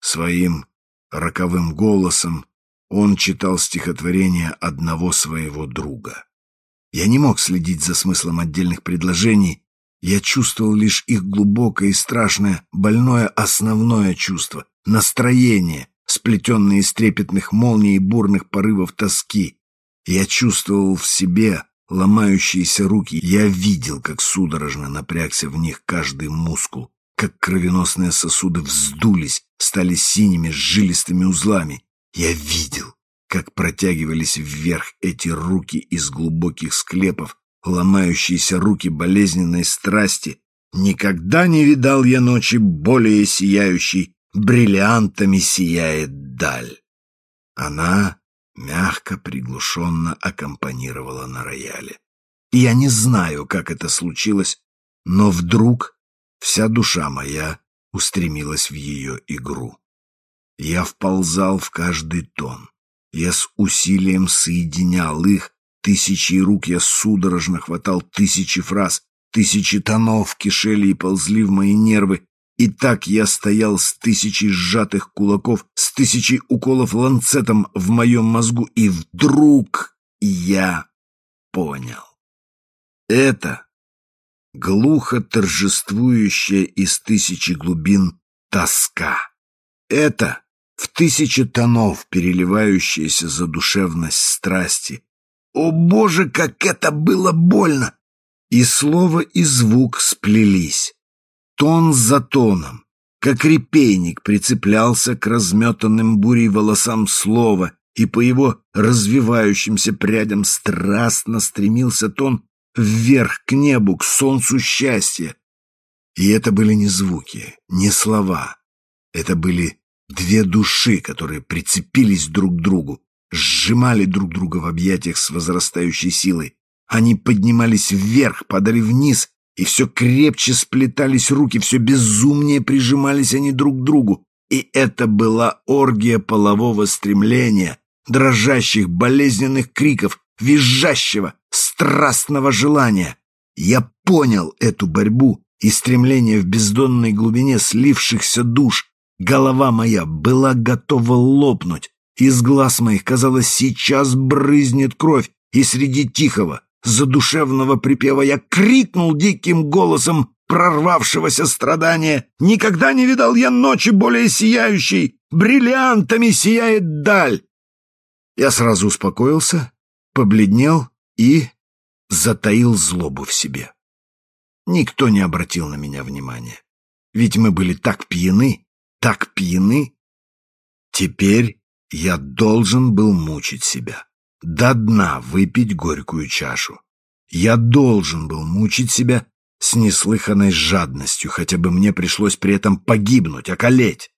Своим роковым голосом он читал стихотворение одного своего друга. Я не мог следить за смыслом отдельных предложений, я чувствовал лишь их глубокое и страшное, больное основное чувство, настроение, сплетенные из трепетных молний и бурных порывов тоски. Я чувствовал в себе ломающиеся руки. Я видел, как судорожно напрягся в них каждый мускул, как кровеносные сосуды вздулись, стали синими жилистыми узлами. Я видел, как протягивались вверх эти руки из глубоких склепов, ломающиеся руки болезненной страсти. Никогда не видал я ночи более сияющей, бриллиантами сияет даль. Она мягко, приглушенно аккомпанировала на рояле. Я не знаю, как это случилось, но вдруг вся душа моя устремилась в ее игру. Я вползал в каждый тон. Я с усилием соединял их, тысячи рук я судорожно хватал тысячи фраз, тысячи тонов кишели и ползли в мои нервы, и так я стоял с тысячей сжатых кулаков, с тысячей уколов ланцетом в моем мозгу, и вдруг я понял. Это глухо торжествующая из тысячи глубин тоска. Это в тысячи тонов переливающаяся задушевность страсти. О, Боже, как это было больно! И слово, и звук сплелись тон за тоном, как репейник прицеплялся к разметанным бурей волосам слова, и по его развивающимся прядям страстно стремился тон вверх к небу, к солнцу счастья. И это были не звуки, не слова. Это были две души, которые прицепились друг к другу, сжимали друг друга в объятиях с возрастающей силой. Они поднимались вверх, падали вниз и все крепче сплетались руки, все безумнее прижимались они друг к другу. И это была оргия полового стремления, дрожащих болезненных криков, визжащего, страстного желания. Я понял эту борьбу и стремление в бездонной глубине слившихся душ. Голова моя была готова лопнуть. Из глаз моих, казалось, сейчас брызнет кровь, и среди тихого, задушевного припева я крикнул диким голосом прорвавшегося страдания. «Никогда не видал я ночи более сияющей! Бриллиантами сияет даль!» Я сразу успокоился, побледнел и затаил злобу в себе. Никто не обратил на меня внимания. Ведь мы были так пьяны, так пьяны. Теперь я должен был мучить себя до дна выпить горькую чашу. Я должен был мучить себя с неслыханной жадностью, хотя бы мне пришлось при этом погибнуть, околеть.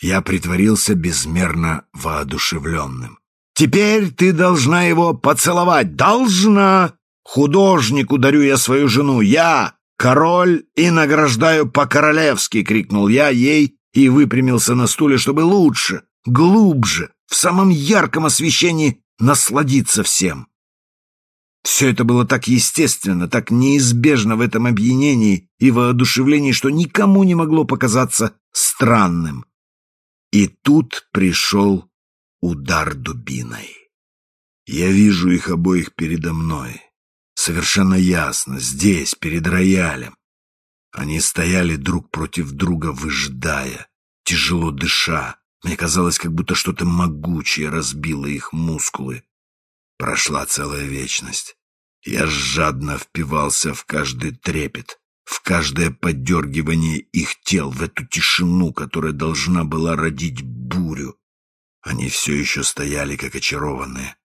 Я притворился безмерно воодушевленным. «Теперь ты должна его поцеловать! Должна! Художнику дарю я свою жену! Я, король, и награждаю по-королевски!» — крикнул я ей и выпрямился на стуле, чтобы лучше, глубже, в самом ярком освещении насладиться всем. Все это было так естественно, так неизбежно в этом объединении и воодушевлении, что никому не могло показаться странным. И тут пришел удар дубиной. Я вижу их обоих передо мной. Совершенно ясно, здесь, перед роялем. Они стояли друг против друга, выжидая, тяжело дыша, мне казалось, как будто что-то могучее разбило их мускулы. Прошла целая вечность. Я жадно впивался в каждый трепет, в каждое подергивание их тел, в эту тишину, которая должна была родить бурю. Они все еще стояли, как очарованные.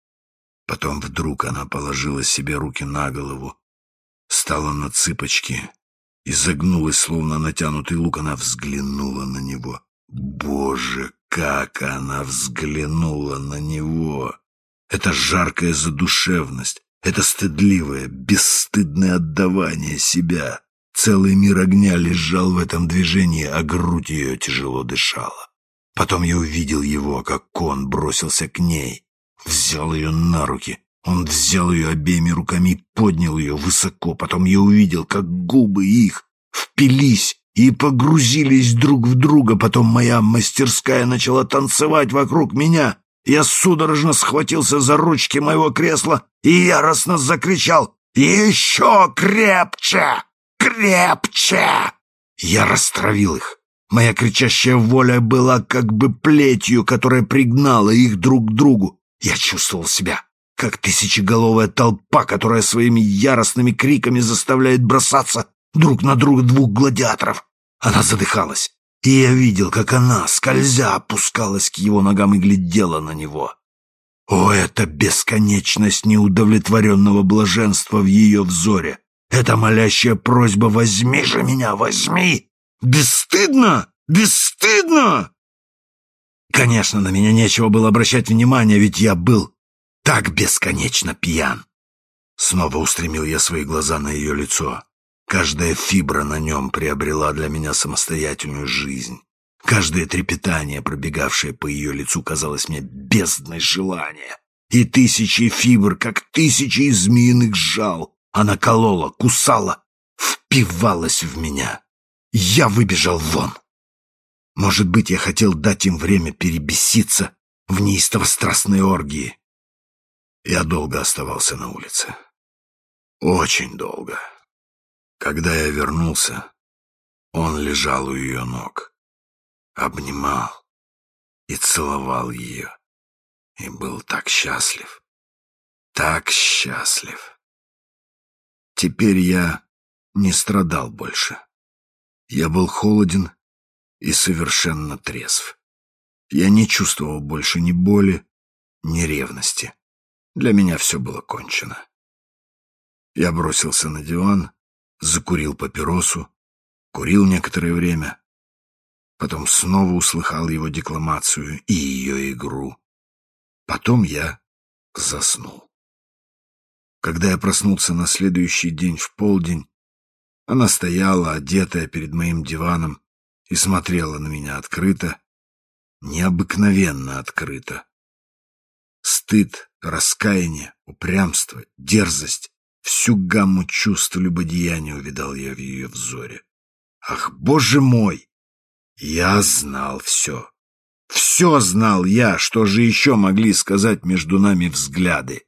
Потом вдруг она положила себе руки на голову, стала на цыпочки, и загнулась, словно натянутый лук, она взглянула на него. Боже, как она взглянула на него! Это жаркая задушевность, это стыдливое, бесстыдное отдавание себя. Целый мир огня лежал в этом движении, а грудь ее тяжело дышала. Потом я увидел его, как он бросился к ней, взял ее на руки. Он взял ее обеими руками поднял ее высоко. Потом я увидел, как губы их впились и погрузились друг в друга. Потом моя мастерская начала танцевать вокруг меня. Я судорожно схватился за ручки моего кресла и яростно закричал «Еще крепче! Крепче!» Я растравил их. Моя кричащая воля была как бы плетью, которая пригнала их друг к другу. Я чувствовал себя как тысячеголовая толпа, которая своими яростными криками заставляет бросаться друг на друга двух гладиаторов. Она задыхалась, и я видел, как она, скользя, опускалась к его ногам и глядела на него. О, это бесконечность неудовлетворенного блаженства в ее взоре! Это молящая просьба «Возьми же меня, возьми!» Бесстыдно! Бесстыдно! Конечно, на меня нечего было обращать внимания, ведь я был так бесконечно пьян. Снова устремил я свои глаза на ее лицо. Каждая фибра на нем приобрела для меня самостоятельную жизнь. Каждое трепетание, пробегавшее по ее лицу, казалось мне бездной желания. И тысячи фибр, как тысячи змеиных жал, она колола, кусала, впивалась в меня. Я выбежал вон. Может быть, я хотел дать им время перебеситься в неистово-страстной оргии. Я долго оставался на улице. Очень долго. Когда я вернулся, он лежал у ее ног, обнимал и целовал ее. И был так счастлив, так счастлив. Теперь я не страдал больше. Я был холоден и совершенно трезв. Я не чувствовал больше ни боли, ни ревности. Для меня все было кончено. Я бросился на диван, закурил папиросу, курил некоторое время, потом снова услыхал его декламацию и ее игру. Потом я заснул. Когда я проснулся на следующий день в полдень, она стояла, одетая перед моим диваном, и смотрела на меня открыто, необыкновенно открыто. Стыд, раскаяние, упрямство, дерзость, всю гамму чувств любодеяния увидал я в ее взоре. Ах, боже мой! Я знал все. Все знал я, что же еще могли сказать между нами взгляды.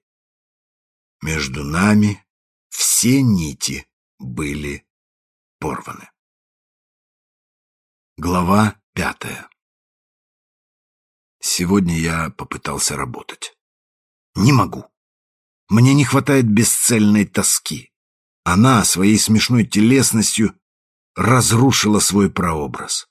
Между нами все нити были порваны. Глава пятая Сегодня я попытался работать. Не могу. Мне не хватает бесцельной тоски. Она своей смешной телесностью разрушила свой прообраз.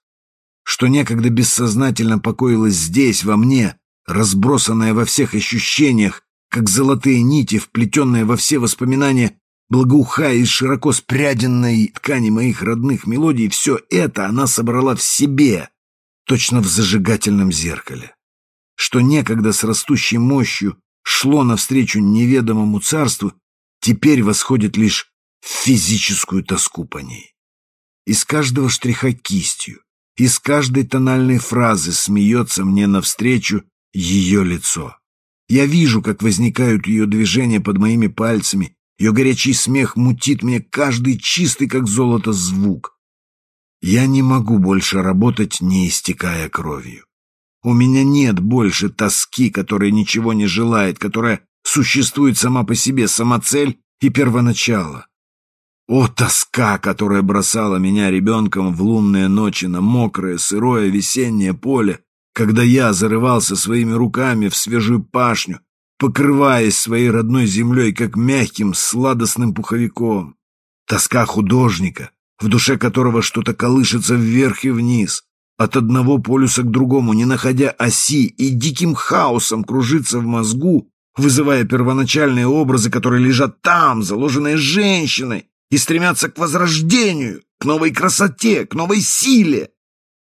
Что некогда бессознательно покоилось здесь, во мне, разбросанное во всех ощущениях, как золотые нити, вплетенные во все воспоминания, благоухая из широко спряденной ткани моих родных мелодий, все это она собрала в себе, точно в зажигательном зеркале что некогда с растущей мощью шло навстречу неведомому царству, теперь восходит лишь в физическую тоску по ней. Из каждого штриха кистью, из каждой тональной фразы смеется мне навстречу ее лицо. Я вижу, как возникают ее движения под моими пальцами, ее горячий смех мутит мне каждый чистый, как золото, звук. Я не могу больше работать, не истекая кровью. У меня нет больше тоски, которая ничего не желает, которая существует сама по себе, самоцель и первоначало. О, тоска, которая бросала меня ребенком в лунные ночи на мокрое, сырое весеннее поле, когда я зарывался своими руками в свежую пашню, покрываясь своей родной землей, как мягким, сладостным пуховиком. Тоска художника, в душе которого что-то колышется вверх и вниз, от одного полюса к другому, не находя оси, и диким хаосом кружится в мозгу, вызывая первоначальные образы, которые лежат там, заложенные женщиной, и стремятся к возрождению, к новой красоте, к новой силе.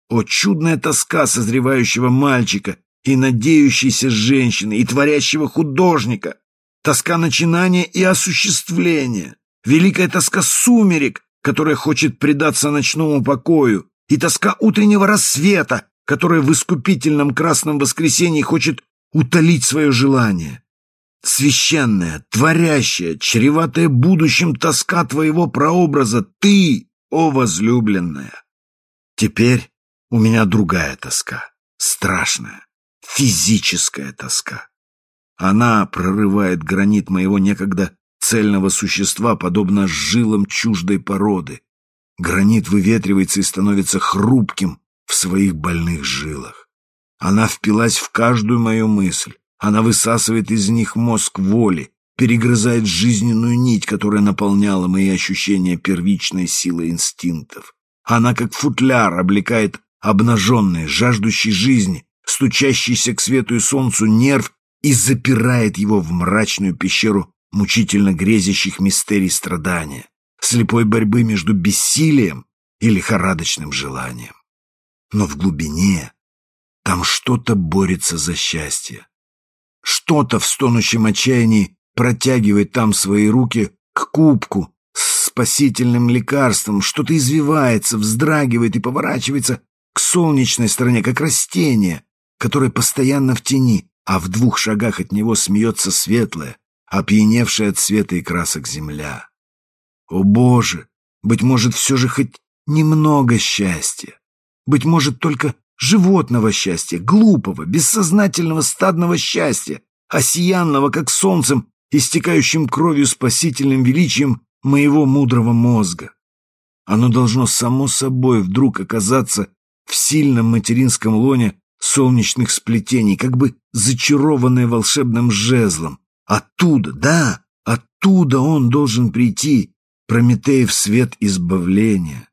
О, чудная тоска созревающего мальчика и надеющейся женщины, и творящего художника, тоска начинания и осуществления, великая тоска сумерек, которая хочет предаться ночному покою, и тоска утреннего рассвета, которая в искупительном красном воскресенье хочет утолить свое желание. Священная, творящая, чреватая будущим тоска твоего прообраза, ты, о возлюбленная. Теперь у меня другая тоска, страшная, физическая тоска. Она прорывает гранит моего некогда цельного существа, подобно жилам чуждой породы, Гранит выветривается и становится хрупким в своих больных жилах. Она впилась в каждую мою мысль, Она высасывает из них мозг воли, перегрызает жизненную нить, которая наполняла мои ощущения первичной силой инстинктов. Она, как футляр, облекает обнаженный, жаждущий жизни, стучащийся к свету и солнцу нерв и запирает его в мрачную пещеру мучительно грезящих мистерий страдания, слепой борьбы между бессилием и лихорадочным желанием. Но в глубине там что-то борется за счастье. Что-то в стонущем отчаянии протягивает там свои руки к кубку с спасительным лекарством, что-то извивается, вздрагивает и поворачивается к солнечной стороне, как растение, которое постоянно в тени, а в двух шагах от него смеется светлая, опьяневшая от света и красок земля. О, Боже! Быть может, все же хоть немного счастья. Быть может, только животного счастья, глупого, бессознательного стадного счастья, осиянного, как солнцем, истекающим кровью спасительным величием моего мудрого мозга. Оно должно само собой вдруг оказаться в сильном материнском лоне солнечных сплетений, как бы зачарованное волшебным жезлом. Оттуда, да, оттуда он должен прийти, Прометеев свет избавления.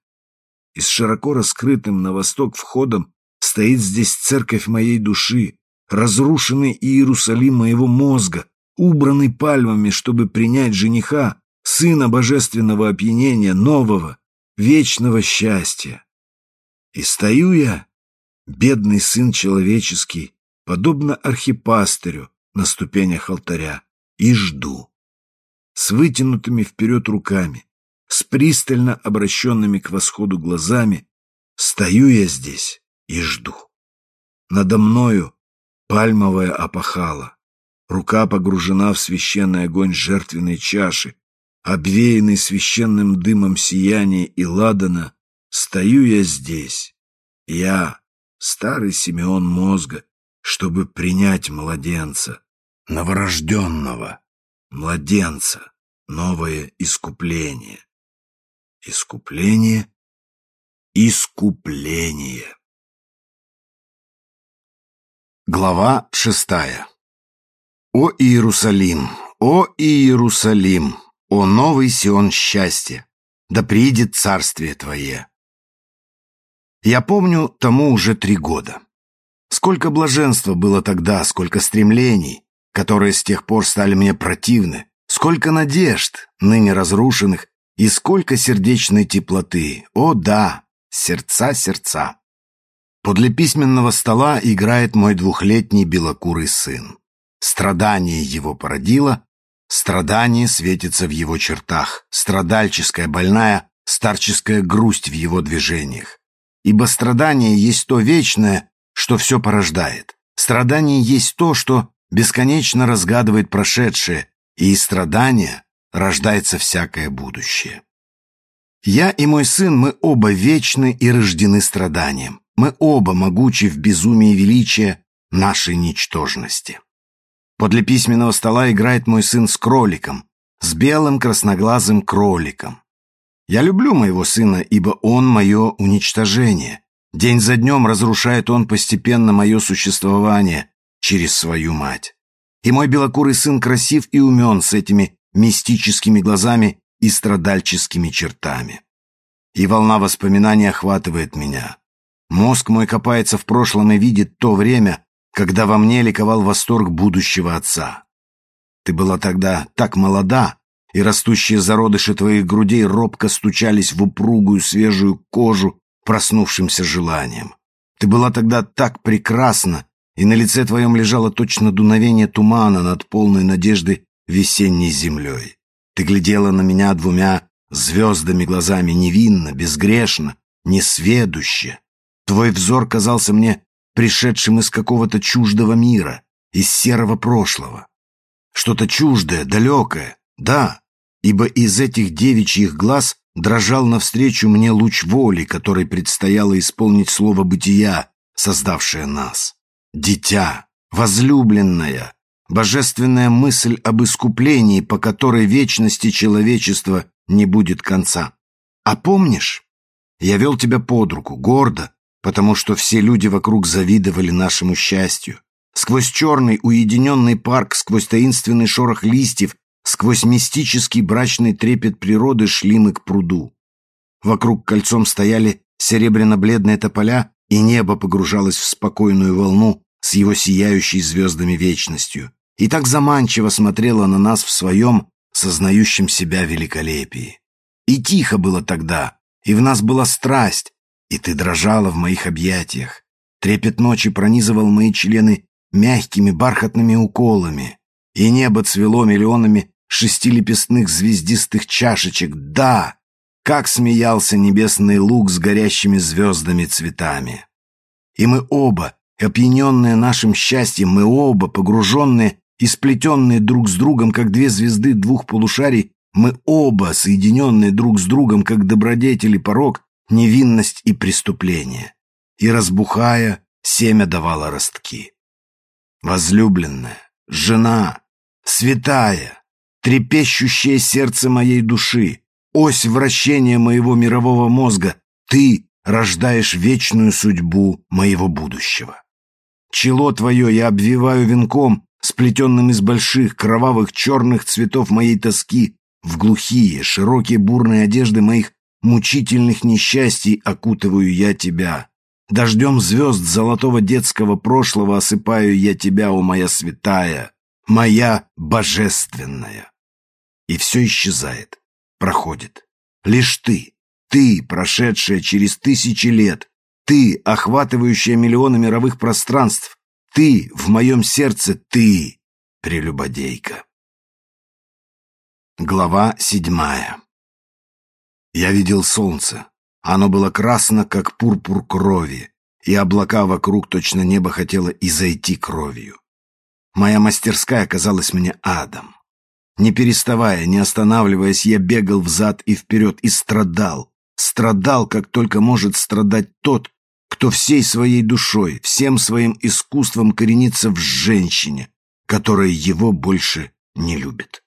И с широко раскрытым на восток входом стоит здесь церковь моей души, разрушенный Иерусалим моего мозга, убранный пальмами, чтобы принять жениха, сына божественного опьянения, нового, вечного счастья. И стою я, бедный сын человеческий, подобно архипастырю на ступенях алтаря, и жду. С вытянутыми вперед руками, с пристально обращенными к восходу глазами, стою я здесь и жду. Надо мною пальмовая опахала, рука погружена в священный огонь жертвенной чаши, обвеянный священным дымом сияния и ладана, стою я здесь. Я, старый Симеон мозга, чтобы принять младенца, новорожденного, младенца, новое искупление. Искупление, искупление. Глава шестая. О Иерусалим, о Иерусалим, о новый Сион счастья, да приидет царствие Твое. Я помню тому уже три года. Сколько блаженства было тогда, сколько стремлений, которые с тех пор стали мне противны, сколько надежд, ныне разрушенных, и сколько сердечной теплоты. О да, сердца-сердца. Подле письменного стола играет мой двухлетний белокурый сын. Страдание его породило, страдание светится в его чертах, страдальческая, больная, старческая грусть в его движениях. Ибо страдание есть то вечное, что все порождает. Страдание есть то, что бесконечно разгадывает прошедшее, и из страдания рождается всякое будущее. Я и мой сын, мы оба вечны и рождены страданием. Мы оба могучи в безумии величия нашей ничтожности. Подле письменного стола играет мой сын с кроликом, с белым красноглазым кроликом. Я люблю моего сына, ибо он мое уничтожение. День за днем разрушает он постепенно мое существование через свою мать. И мой белокурый сын красив и умен с этими мистическими глазами и страдальческими чертами. И волна воспоминаний охватывает меня. Мозг мой копается в прошлом и видит то время, когда во мне ликовал восторг будущего отца. Ты была тогда так молода, и растущие зародыши твоих грудей робко стучались в упругую свежую кожу проснувшимся желанием. Ты была тогда так прекрасна, и на лице твоем лежало точно дуновение тумана над полной надеждой весенней землей. Ты глядела на меня двумя звездами глазами невинно, безгрешно, несведуще. Твой взор казался мне пришедшим из какого-то чуждого мира, из серого прошлого. Что-то чуждое, далекое, да, ибо из этих девичьих глаз дрожал навстречу мне луч воли, который предстояло исполнить слово бытия, создавшее нас. Дитя, возлюбленная, божественная мысль об искуплении, по которой вечности человечества не будет конца. А помнишь, я вел тебя под руку, гордо, потому что все люди вокруг завидовали нашему счастью. Сквозь черный уединенный парк, сквозь таинственный шорох листьев, сквозь мистический брачный трепет природы шли мы к пруду. Вокруг кольцом стояли серебряно-бледные тополя, и небо погружалось в спокойную волну с его сияющей звездами вечностью. И так заманчиво смотрела на нас в своем, сознающем себя великолепии. И тихо было тогда, и в нас была страсть, и ты дрожала в моих объятиях. Трепет ночи пронизывал мои члены мягкими бархатными уколами, и небо цвело миллионами шестилепестных звездистых чашечек. Да, как смеялся небесный луг с горящими звездами цветами. И мы оба, опьяненные нашим счастьем, мы оба, погруженные и сплетенные друг с другом, как две звезды двух полушарий, мы оба, соединенные друг с другом, как добродетели порог, невинность и преступление. И, разбухая, семя давало ростки. Возлюбленная, жена, святая, трепещущее сердце моей души, ось вращения моего мирового мозга, ты рождаешь вечную судьбу моего будущего. Чело твое я обвиваю венком, сплетенным из больших кровавых черных цветов моей тоски, в глухие, широкие бурные одежды моих мучительных несчастий окутываю я тебя. Дождем звезд золотого детского прошлого осыпаю я тебя, о моя святая, моя божественная. И все исчезает, проходит. Лишь ты, ты, прошедшая через тысячи лет, ты, охватывающая миллионы мировых пространств, ты, в моем сердце, ты, прелюбодейка. Глава седьмая Я видел солнце. Оно было красно, как пурпур крови, и облака вокруг точно небо хотело изойти кровью. Моя мастерская казалась мне адом. Не переставая, не останавливаясь, я бегал взад и вперед и страдал. Страдал, как только может страдать тот, кто всей своей душой, всем своим искусством коренится в женщине, которая его больше не любит.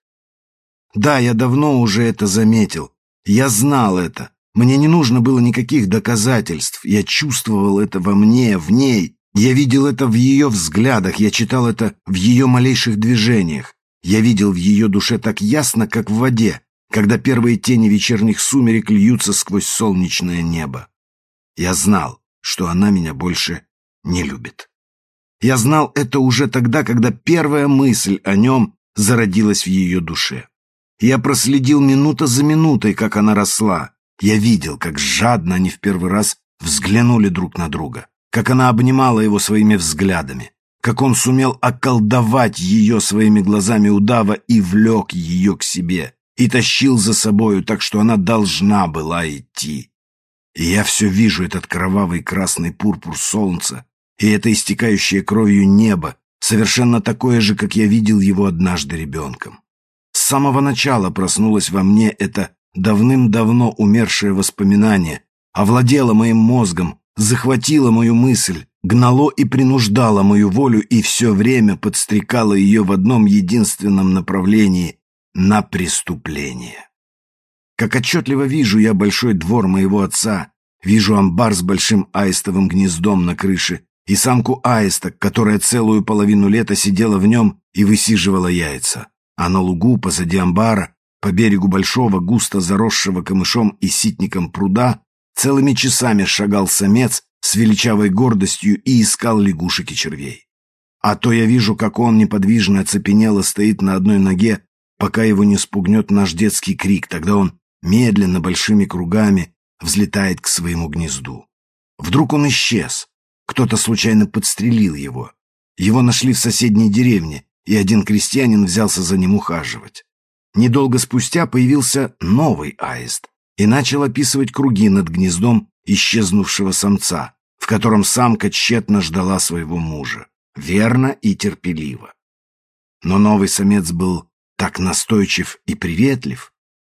Да, я давно уже это заметил. Я знал это. Мне не нужно было никаких доказательств. Я чувствовал это во мне, в ней. Я видел это в ее взглядах, я читал это в ее малейших движениях. Я видел в ее душе так ясно, как в воде, когда первые тени вечерних сумерек льются сквозь солнечное небо. Я знал, что она меня больше не любит. Я знал это уже тогда, когда первая мысль о нем зародилась в ее душе. Я проследил минута за минутой, как она росла. Я видел, как жадно они в первый раз взглянули друг на друга, как она обнимала его своими взглядами, как он сумел околдовать ее своими глазами удава и влек ее к себе, и тащил за собою, так что она должна была идти. И я все вижу этот кровавый красный пурпур солнца, и это истекающее кровью небо, совершенно такое же, как я видел его однажды ребенком. С самого начала проснулось во мне это давным-давно умершее воспоминание, овладело моим мозгом, захватило мою мысль, гнало и принуждало мою волю и все время подстрекало ее в одном единственном направлении — на преступление. Как отчетливо вижу я большой двор моего отца, вижу амбар с большим аистовым гнездом на крыше и самку аиста, которая целую половину лета сидела в нем и высиживала яйца а на лугу позади амбара, по берегу большого, густо заросшего камышом и ситником пруда, целыми часами шагал самец с величавой гордостью и искал лягушек и червей. А то я вижу, как он неподвижно оцепенело стоит на одной ноге, пока его не спугнет наш детский крик, тогда он медленно, большими кругами взлетает к своему гнезду. Вдруг он исчез. Кто-то случайно подстрелил его. Его нашли в соседней деревне, и один крестьянин взялся за ним ухаживать. Недолго спустя появился новый аист и начал описывать круги над гнездом исчезнувшего самца, в котором самка тщетно ждала своего мужа, верно и терпеливо. Но новый самец был так настойчив и приветлив,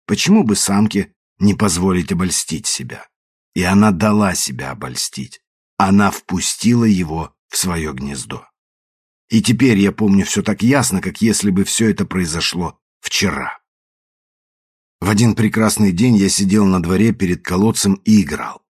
почему бы самке не позволить обольстить себя? И она дала себя обольстить. Она впустила его в свое гнездо. И теперь я помню все так ясно, как если бы все это произошло вчера. В один прекрасный день я сидел на дворе перед колодцем и играл.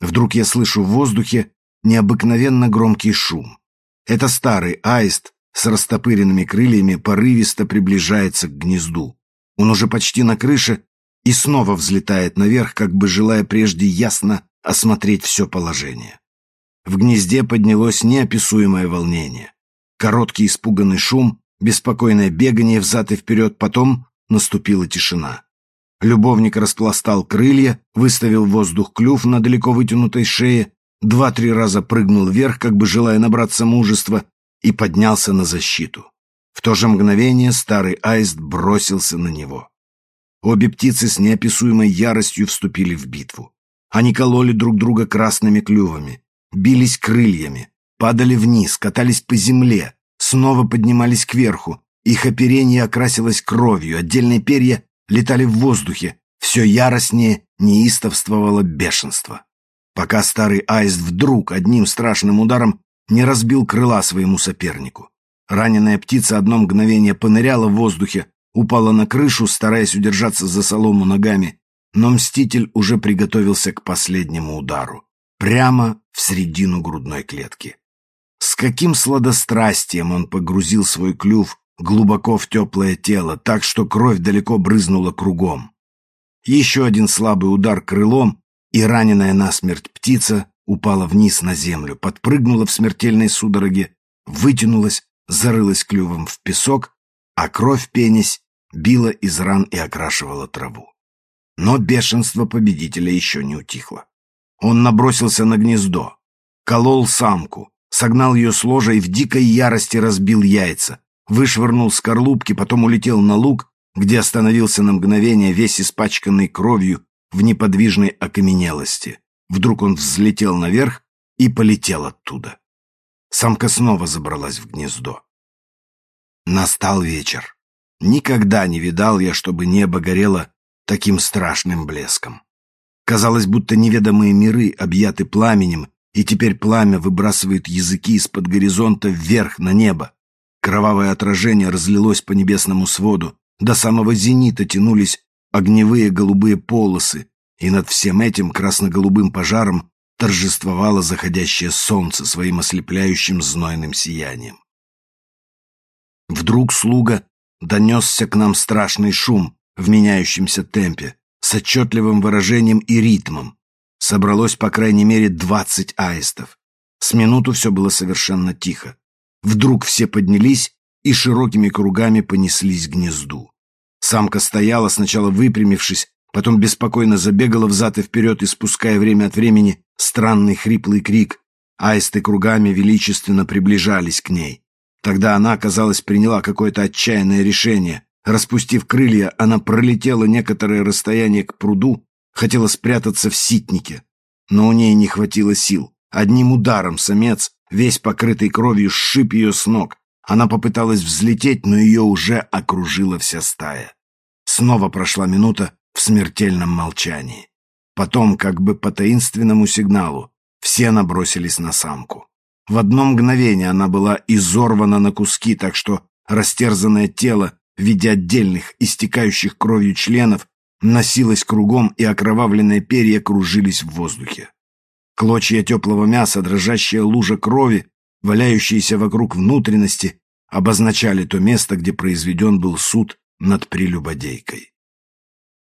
Вдруг я слышу в воздухе необыкновенно громкий шум. Это старый аист с растопыренными крыльями порывисто приближается к гнезду. Он уже почти на крыше и снова взлетает наверх, как бы желая прежде ясно осмотреть все положение. В гнезде поднялось неописуемое волнение. Короткий испуганный шум, беспокойное бегание взад и вперед, потом наступила тишина. Любовник распластал крылья, выставил в воздух клюв на далеко вытянутой шее, два-три раза прыгнул вверх, как бы желая набраться мужества, и поднялся на защиту. В то же мгновение старый аист бросился на него. Обе птицы с неописуемой яростью вступили в битву. Они кололи друг друга красными клювами, бились крыльями, падали вниз, катались по земле, снова поднимались кверху. Их оперение окрасилось кровью, отдельные перья летали в воздухе, все яростнее неистовствовало бешенство. Пока старый аист вдруг одним страшным ударом не разбил крыла своему сопернику. Раненая птица одно мгновение поныряла в воздухе, упала на крышу, стараясь удержаться за солому ногами, но мститель уже приготовился к последнему удару, прямо в середину грудной клетки. С каким сладострастием он погрузил свой клюв глубоко в теплое тело, так что кровь далеко брызнула кругом. Еще один слабый удар крылом, и раненая насмерть птица упала вниз на землю, подпрыгнула в смертельной судороге, вытянулась, зарылась клювом в песок, а кровь пенясь била из ран и окрашивала траву. Но бешенство победителя еще не утихло. Он набросился на гнездо, колол самку, согнал ее с ложа и в дикой ярости разбил яйца, вышвырнул скорлупки, потом улетел на луг, где остановился на мгновение весь испачканный кровью в неподвижной окаменелости. Вдруг он взлетел наверх и полетел оттуда. Самка снова забралась в гнездо. Настал вечер. Никогда не видал я, чтобы небо горело таким страшным блеском. Казалось, будто неведомые миры объяты пламенем, и теперь пламя выбрасывает языки из-под горизонта вверх на небо. Кровавое отражение разлилось по небесному своду, до самого зенита тянулись огневые голубые полосы, и над всем этим красно-голубым пожаром торжествовало заходящее солнце своим ослепляющим знойным сиянием. Вдруг слуга донесся к нам страшный шум в меняющемся темпе, с отчетливым выражением и ритмом. Собралось, по крайней мере, двадцать аистов. С минуту все было совершенно тихо. Вдруг все поднялись и широкими кругами понеслись к гнезду. Самка стояла, сначала выпрямившись, потом беспокойно забегала взад и вперед, испуская время от времени странный хриплый крик. Аисты кругами величественно приближались к ней. Тогда она, казалось, приняла какое-то отчаянное решение. Распустив крылья, она пролетела некоторое расстояние к пруду, хотела спрятаться в ситнике. Но у ней не хватило сил. Одним ударом самец, весь покрытый кровью, сшиб ее с ног. Она попыталась взлететь, но ее уже окружила вся стая. Снова прошла минута в смертельном молчании. Потом, как бы по таинственному сигналу, все набросились на самку. В одно мгновение она была изорвана на куски, так что растерзанное тело в виде отдельных, истекающих кровью членов, носилось кругом, и окровавленные перья кружились в воздухе. Клочья теплого мяса, дрожащая лужа крови, валяющиеся вокруг внутренности, обозначали то место, где произведен был суд над прелюбодейкой.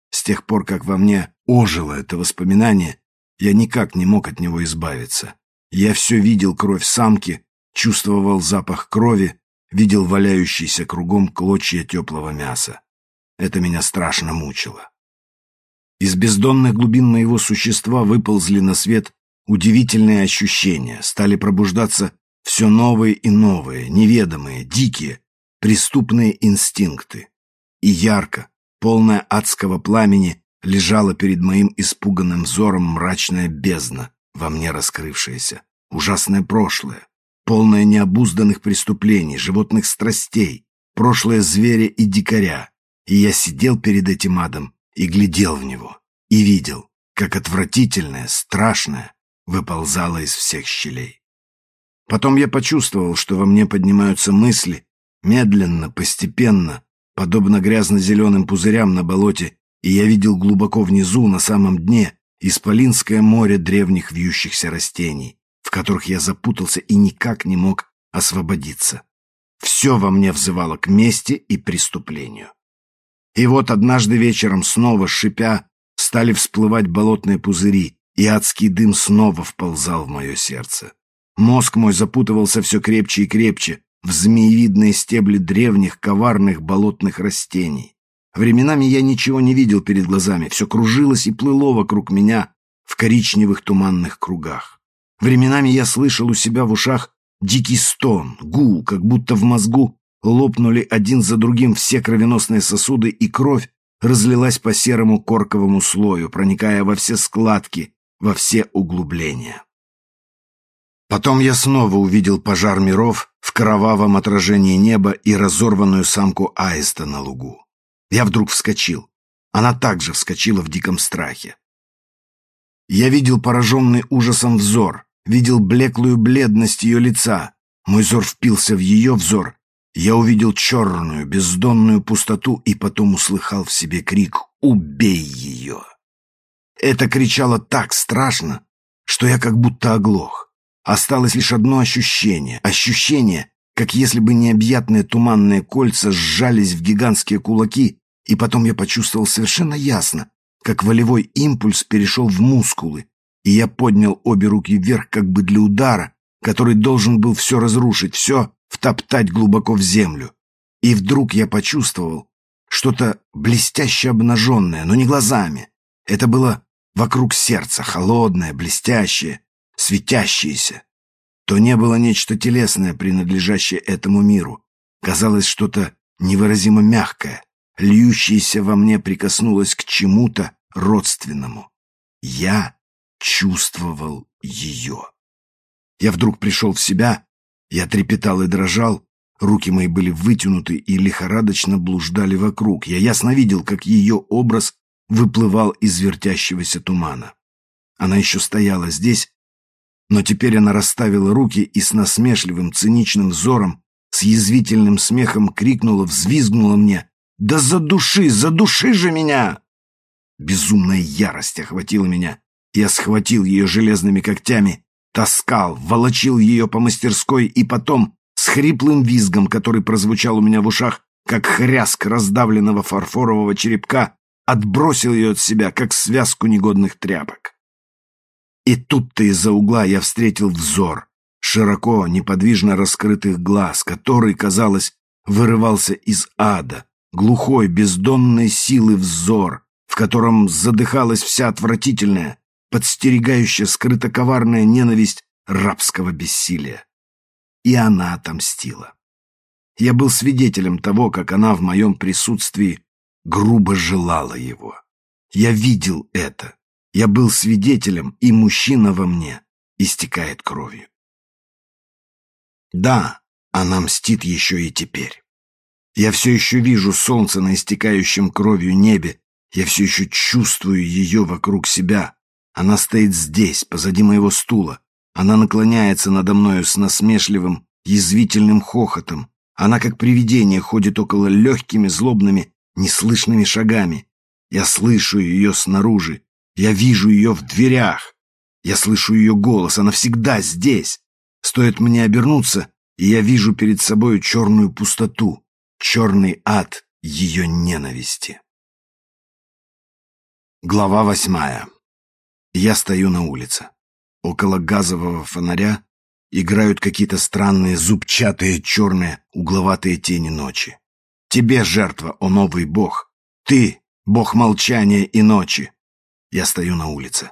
С тех пор, как во мне ожило это воспоминание, я никак не мог от него избавиться. Я все видел кровь самки, чувствовал запах крови, видел валяющиеся кругом клочья теплого мяса. Это меня страшно мучило. Из бездонных глубин моего существа выползли на свет удивительные ощущения, стали пробуждаться все новые и новые, неведомые, дикие, преступные инстинкты. И ярко, полная адского пламени, лежала перед моим испуганным взором мрачная бездна, во мне раскрывшаяся, ужасное прошлое, полное необузданных преступлений, животных страстей, прошлое зверя и дикаря. И я сидел перед этим адом и глядел в него, и видел, как отвратительное, страшное выползало из всех щелей. Потом я почувствовал, что во мне поднимаются мысли, медленно, постепенно, подобно грязно-зеленым пузырям на болоте, и я видел глубоко внизу, на самом дне, исполинское море древних вьющихся растений, в которых я запутался и никак не мог освободиться. Все во мне взывало к мести и преступлению. И вот однажды вечером снова, шипя, стали всплывать болотные пузыри, и адский дым снова вползал в мое сердце. Мозг мой запутывался все крепче и крепче в змеевидные стебли древних коварных болотных растений. Временами я ничего не видел перед глазами, все кружилось и плыло вокруг меня в коричневых туманных кругах. Временами я слышал у себя в ушах дикий стон, гул, как будто в мозгу лопнули один за другим все кровеносные сосуды, и кровь разлилась по серому корковому слою, проникая во все складки, во все углубления. Потом я снова увидел пожар миров в кровавом отражении неба и разорванную самку аиста на лугу. Я вдруг вскочил. Она также вскочила в диком страхе. Я видел пораженный ужасом взор, видел блеклую бледность ее лица. Мой взор впился в ее взор. Я увидел черную, бездонную пустоту и потом услыхал в себе крик «Убей ее!». Это кричало так страшно, что я как будто оглох. Осталось лишь одно ощущение. Ощущение, как если бы необъятные туманные кольца сжались в гигантские кулаки, и потом я почувствовал совершенно ясно, как волевой импульс перешел в мускулы, и я поднял обе руки вверх как бы для удара, который должен был все разрушить, все втоптать глубоко в землю. И вдруг я почувствовал что-то блестяще обнаженное, но не глазами. Это было вокруг сердца, холодное, блестящее, светящееся. То не было нечто телесное, принадлежащее этому миру. Казалось, что-то невыразимо мягкое, льющееся во мне прикоснулось к чему-то родственному. Я чувствовал ее. Я вдруг пришел в себя, я трепетал и дрожал, руки мои были вытянуты и лихорадочно блуждали вокруг. Я ясно видел, как ее образ выплывал из вертящегося тумана. Она еще стояла здесь, но теперь она расставила руки и с насмешливым, циничным взором, с язвительным смехом крикнула, взвизгнула мне «Да задуши, задуши же меня!» Безумная ярость охватила меня. Я схватил ее железными когтями, таскал, волочил ее по мастерской и потом, с хриплым визгом, который прозвучал у меня в ушах, как хряск раздавленного фарфорового черепка, отбросил ее от себя, как связку негодных тряпок. И тут-то из-за угла я встретил взор, широко, неподвижно раскрытых глаз, который, казалось, вырывался из ада, глухой, бездонной силы взор, в котором задыхалась вся отвратительная, подстерегающая скрыто-коварная ненависть рабского бессилия. И она отомстила. Я был свидетелем того, как она в моем присутствии грубо желала его. Я видел это. Я был свидетелем, и мужчина во мне истекает кровью. Да, она мстит еще и теперь. Я все еще вижу солнце на истекающем кровью небе, я все еще чувствую ее вокруг себя. Она стоит здесь, позади моего стула. Она наклоняется надо мною с насмешливым, язвительным хохотом. Она, как привидение, ходит около легкими, злобными, неслышными шагами. Я слышу ее снаружи. Я вижу ее в дверях. Я слышу ее голос. Она всегда здесь. Стоит мне обернуться, и я вижу перед собой черную пустоту черный ад ее ненависти. Глава восьмая. Я стою на улице. Около газового фонаря играют какие-то странные зубчатые черные угловатые тени ночи. Тебе жертва, о новый бог. Ты, бог молчания и ночи. Я стою на улице.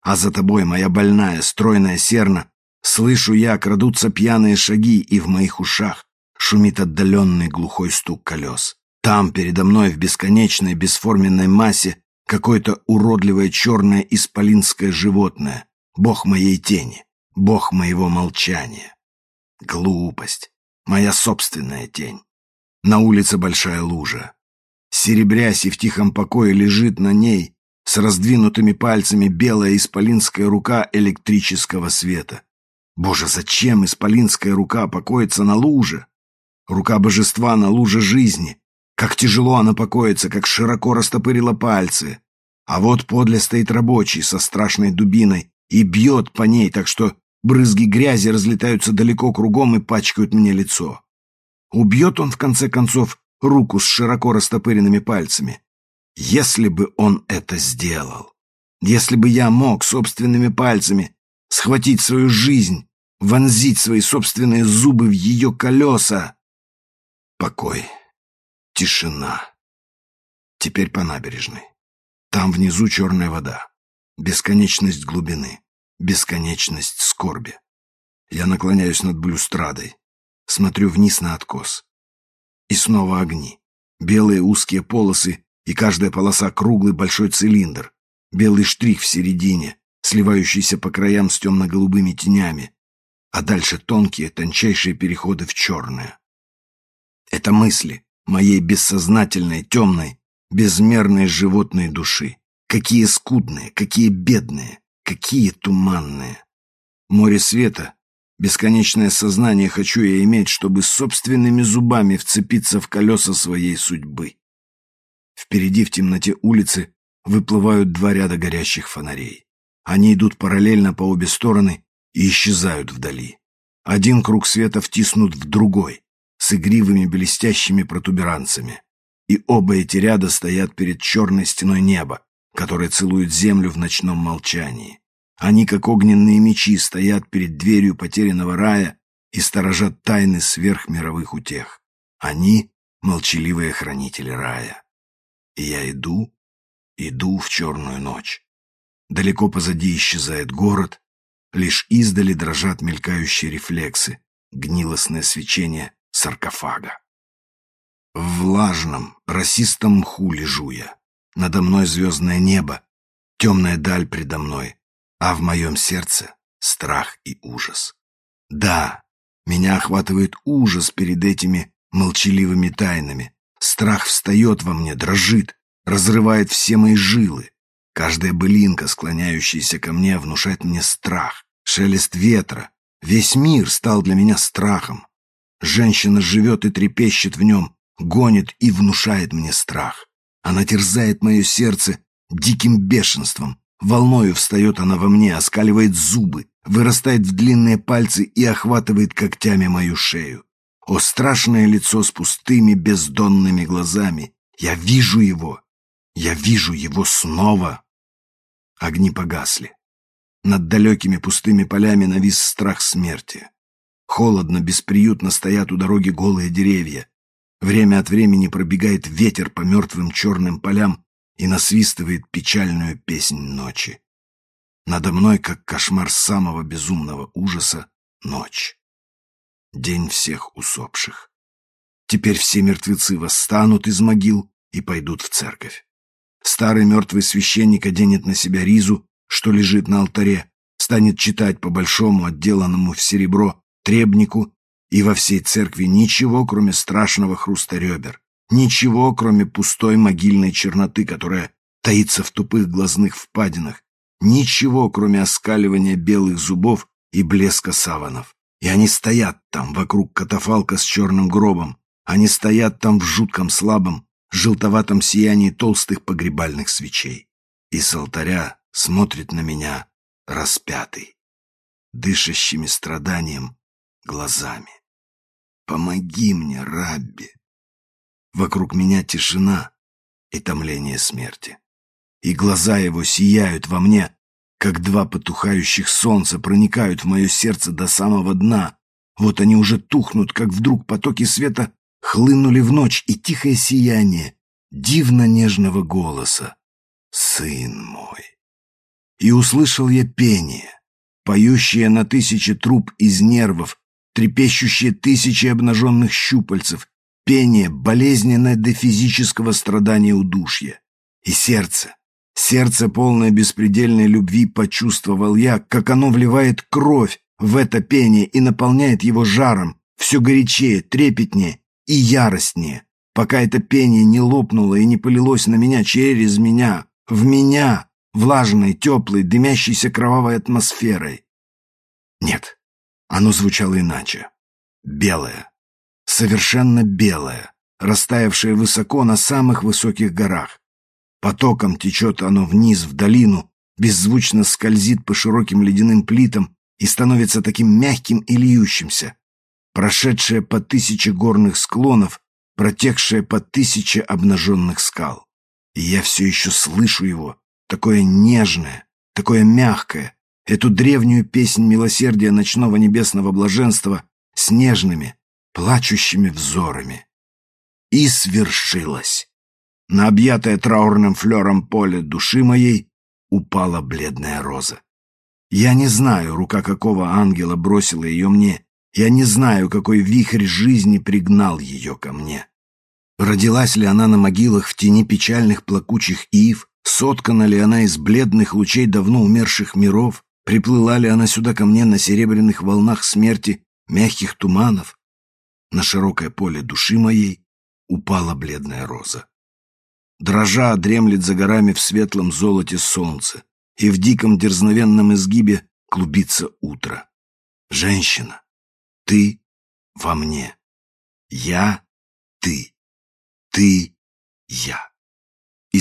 А за тобой моя больная, стройная серна. Слышу я, крадутся пьяные шаги, и в моих ушах шумит отдаленный глухой стук колес. Там, передо мной, в бесконечной бесформенной массе, какое-то уродливое черное исполинское животное, бог моей тени, бог моего молчания. Глупость, моя собственная тень. На улице большая лужа. Серебрясь и в тихом покое лежит на ней с раздвинутыми пальцами белая исполинская рука электрического света. Боже, зачем исполинская рука покоится на луже? Рука божества на луже жизни. Как тяжело она покоится, как широко растопырила пальцы. А вот подле стоит рабочий со страшной дубиной и бьет по ней, так что Брызги грязи разлетаются далеко кругом и пачкают мне лицо. Убьет он, в конце концов, руку с широко растопыренными пальцами. Если бы он это сделал, если бы я мог собственными пальцами схватить свою жизнь, вонзить свои собственные зубы в ее колеса. Покой, тишина. Теперь по набережной. Там внизу черная вода, бесконечность глубины, бесконечность скорби. Я наклоняюсь над блюстрадой, смотрю вниз на откос. И снова огни. Белые узкие полосы, и каждая полоса круглый большой цилиндр. Белый штрих в середине, сливающийся по краям с темно-голубыми тенями. А дальше тонкие, тончайшие переходы в черное. Это мысли моей бессознательной, темной, безмерной животной души. Какие скудные, какие бедные, какие туманные. Море света, бесконечное сознание хочу я иметь, чтобы собственными зубами вцепиться в колеса своей судьбы. Впереди в темноте улицы выплывают два ряда горящих фонарей. Они идут параллельно по обе стороны и исчезают вдали. Один круг света втиснут в другой, с игривыми блестящими протуберанцами и оба эти ряда стоят перед черной стеной неба, которая целует землю в ночном молчании. Они, как огненные мечи, стоят перед дверью потерянного рая и сторожат тайны сверхмировых утех. Они — молчаливые хранители рая. И я иду, иду в черную ночь. Далеко позади исчезает город, лишь издали дрожат мелькающие рефлексы, гнилостное свечение саркофага. В влажном, расистом мху лежу я. Надо мной звездное небо, темная даль предо мной, а в моем сердце страх и ужас. Да, меня охватывает ужас перед этими молчаливыми тайнами. Страх встает во мне, дрожит, разрывает все мои жилы. Каждая былинка, склоняющаяся ко мне, внушает мне страх. Шелест ветра. Весь мир стал для меня страхом. Женщина живет и трепещет в нем, гонит и внушает мне страх. Она терзает мое сердце диким бешенством. Волною встает она во мне, оскаливает зубы, вырастает в длинные пальцы и охватывает когтями мою шею. О, страшное лицо с пустыми бездонными глазами! Я вижу его! Я вижу его снова! Огни погасли. Над далекими пустыми полями навис страх смерти. Холодно, бесприютно стоят у дороги голые деревья. Время от времени пробегает ветер по мертвым черным полям и насвистывает печальную песнь ночи. Надо мной, как кошмар самого безумного ужаса, ночь. День всех усопших. Теперь все мертвецы восстанут из могил и пойдут в церковь. Старый мертвый священник оденет на себя ризу, что лежит на алтаре, станет читать по большому, отделанному в серебро, требнику и во всей церкви ничего, кроме страшного хруста ребер, ничего, кроме пустой могильной черноты, которая таится в тупых глазных впадинах, ничего, кроме оскаливания белых зубов и блеска саванов. И они стоят там, вокруг катафалка с черным гробом, они стоят там в жутком слабом, желтоватом сиянии толстых погребальных свечей. И с алтаря смотрит на меня распятый, дышащими страданием глазами. Помоги мне, Рабби. Вокруг меня тишина и томление смерти. И глаза его сияют во мне, как два потухающих солнца проникают в мое сердце до самого дна. Вот они уже тухнут, как вдруг потоки света хлынули в ночь, и тихое сияние дивно нежного голоса. «Сын мой!» И услышал я пение, поющее на тысячи труб из нервов, трепещущие тысячи обнаженных щупальцев, пение, болезненное до физического страдания удушья. И сердце, сердце, полное беспредельной любви, почувствовал я, как оно вливает кровь в это пение и наполняет его жаром, все горячее, трепетнее и яростнее, пока это пение не лопнуло и не полилось на меня через меня, в меня, влажной, теплой, дымящейся кровавой атмосферой. Нет, оно звучало иначе. Белое. Совершенно белое, растаявшее высоко на самых высоких горах. Потоком течет оно вниз, в долину, беззвучно скользит по широким ледяным плитам и становится таким мягким и льющимся, прошедшее по тысяче горных склонов, протекшее по тысяче обнаженных скал. И я все еще слышу его, такое нежное, такое мягкое, эту древнюю песнь милосердия ночного небесного блаженства с нежными, плачущими взорами. И свершилось. На объятое траурным флером поле души моей упала бледная роза. Я не знаю, рука какого ангела бросила ее мне. Я не знаю, какой вихрь жизни пригнал ее ко мне. Родилась ли она на могилах в тени печальных плакучих ив? Соткана ли она из бледных лучей давно умерших миров? Приплыла ли она сюда ко мне на серебряных волнах смерти мягких туманов? На широкое поле души моей упала бледная роза. Дрожа дремлет за горами в светлом золоте солнце, и в диком дерзновенном изгибе клубится утро. Женщина, ты во мне. Я — ты. Ты — я. И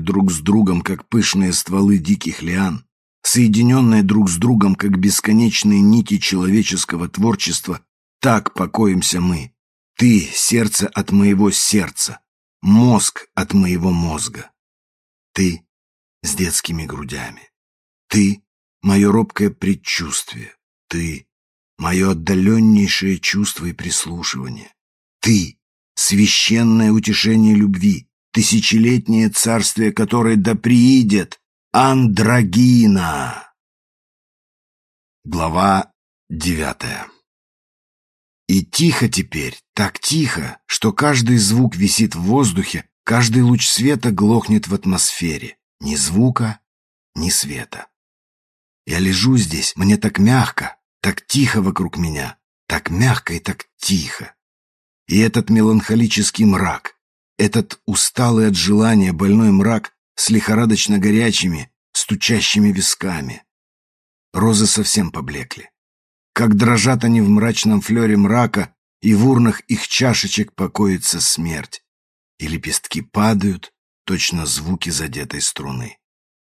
друг с другом, как пышные стволы диких лиан, соединенные друг с другом, как бесконечные нити человеческого творчества, так покоимся мы. Ты — сердце от моего сердца, мозг от моего мозга. Ты с детскими грудями. Ты — мое робкое предчувствие. Ты — мое отдаленнейшее чувство и прислушивание. Ты — священное утешение любви, тысячелетнее царствие, которое да приидет Андрогина. Глава девятая и тихо теперь, так тихо, что каждый звук висит в воздухе, каждый луч света глохнет в атмосфере. Ни звука, ни света. Я лежу здесь, мне так мягко, так тихо вокруг меня, так мягко и так тихо. И этот меланхолический мрак, этот усталый от желания больной мрак с лихорадочно горячими, стучащими висками. Розы совсем поблекли как дрожат они в мрачном флере мрака, и в урнах их чашечек покоится смерть. И лепестки падают, точно звуки задетой струны.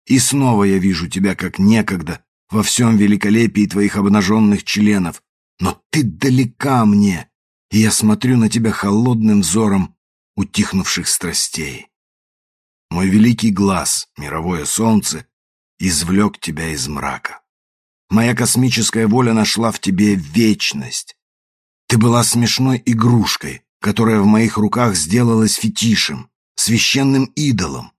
И снова я вижу тебя, как некогда, во всем великолепии твоих обнаженных членов, но ты далека мне, и я смотрю на тебя холодным взором утихнувших страстей. Мой великий глаз, мировое солнце, извлек тебя из мрака. Моя космическая воля нашла в тебе вечность. Ты была смешной игрушкой, которая в моих руках сделалась фетишем, священным идолом.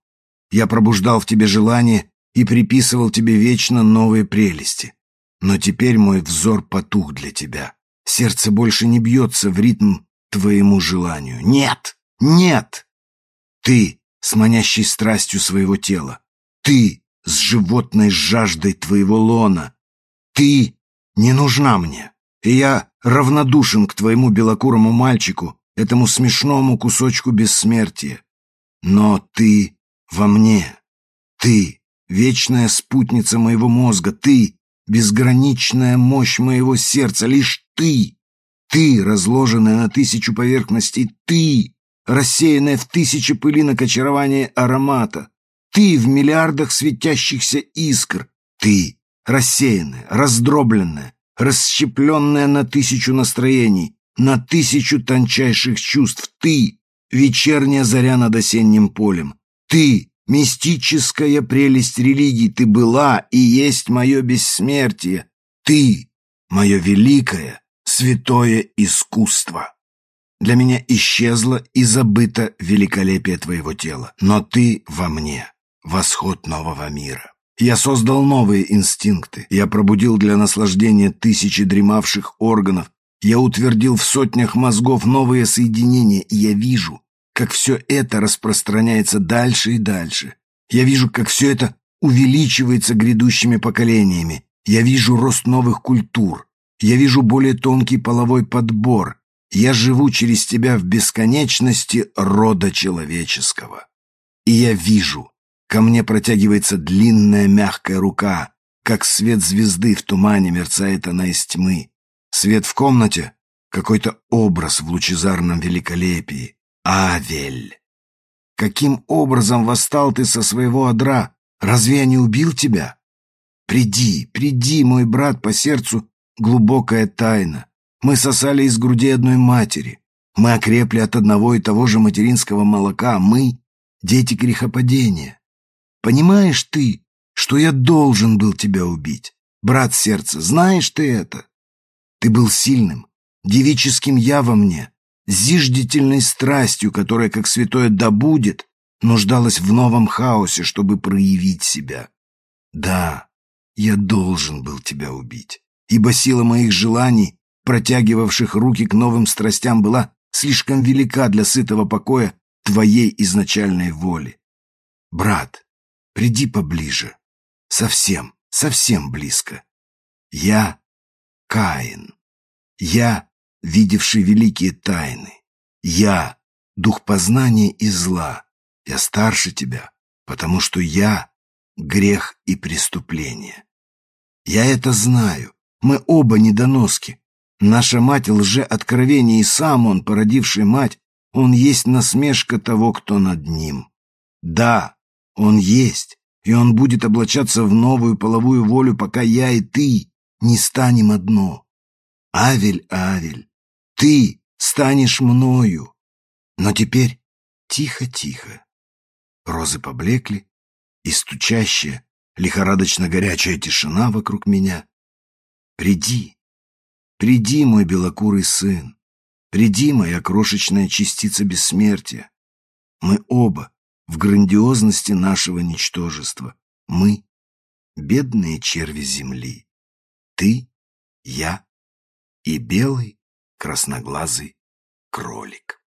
Я пробуждал в тебе желание и приписывал тебе вечно новые прелести. Но теперь мой взор потух для тебя. Сердце больше не бьется в ритм твоему желанию. Нет! Нет! Ты с манящей страстью своего тела. Ты с животной жаждой твоего лона. Ты не нужна мне, и я равнодушен к твоему белокурому мальчику, этому смешному кусочку бессмертия. Но ты во мне, ты — вечная спутница моего мозга, ты — безграничная мощь моего сердца, лишь ты, ты, разложенная на тысячу поверхностей, ты, рассеянная в тысячи пылинок очарования аромата, ты в миллиардах светящихся искр, ты рассеянная, раздробленная, расщепленная на тысячу настроений, на тысячу тончайших чувств. Ты — вечерняя заря над осенним полем. Ты — мистическая прелесть религии. Ты была и есть мое бессмертие. Ты — мое великое, святое искусство. Для меня исчезло и забыто великолепие твоего тела, но ты во мне, восход нового мира. Я создал новые инстинкты. Я пробудил для наслаждения тысячи дремавших органов. Я утвердил в сотнях мозгов новые соединения, и я вижу, как все это распространяется дальше и дальше. Я вижу, как все это увеличивается грядущими поколениями. Я вижу рост новых культур. Я вижу более тонкий половой подбор. Я живу через тебя в бесконечности рода человеческого. И я вижу, Ко мне протягивается длинная мягкая рука, как свет звезды в тумане мерцает она из тьмы. Свет в комнате — какой-то образ в лучезарном великолепии. Авель! Каким образом восстал ты со своего одра? Разве я не убил тебя? Приди, приди, мой брат, по сердцу глубокая тайна. Мы сосали из груди одной матери. Мы окрепли от одного и того же материнского молока. Мы — дети грехопадения. Понимаешь ты, что я должен был тебя убить? Брат сердца, знаешь ты это? Ты был сильным, девическим я во мне, зиждительной страстью, которая, как святое да будет, нуждалась в новом хаосе, чтобы проявить себя. Да, я должен был тебя убить, ибо сила моих желаний, протягивавших руки к новым страстям, была слишком велика для сытого покоя твоей изначальной воли. Брат, приди поближе, совсем, совсем близко. Я Каин. Я, видевший великие тайны. Я, дух познания и зла. Я старше тебя, потому что я — грех и преступление. Я это знаю. Мы оба недоноски. Наша мать лже-откровение, и сам он, породивший мать, он есть насмешка того, кто над ним. Да, он есть, и он будет облачаться в новую половую волю, пока я и ты не станем одно. Авель, Авель, ты станешь мною. Но теперь тихо-тихо. Розы поблекли, и стучащая, лихорадочно горячая тишина вокруг меня. Приди, приди, мой белокурый сын, приди, моя крошечная частица бессмертия. Мы оба в грандиозности нашего ничтожества. Мы — бедные черви земли. Ты, я и белый красноглазый кролик.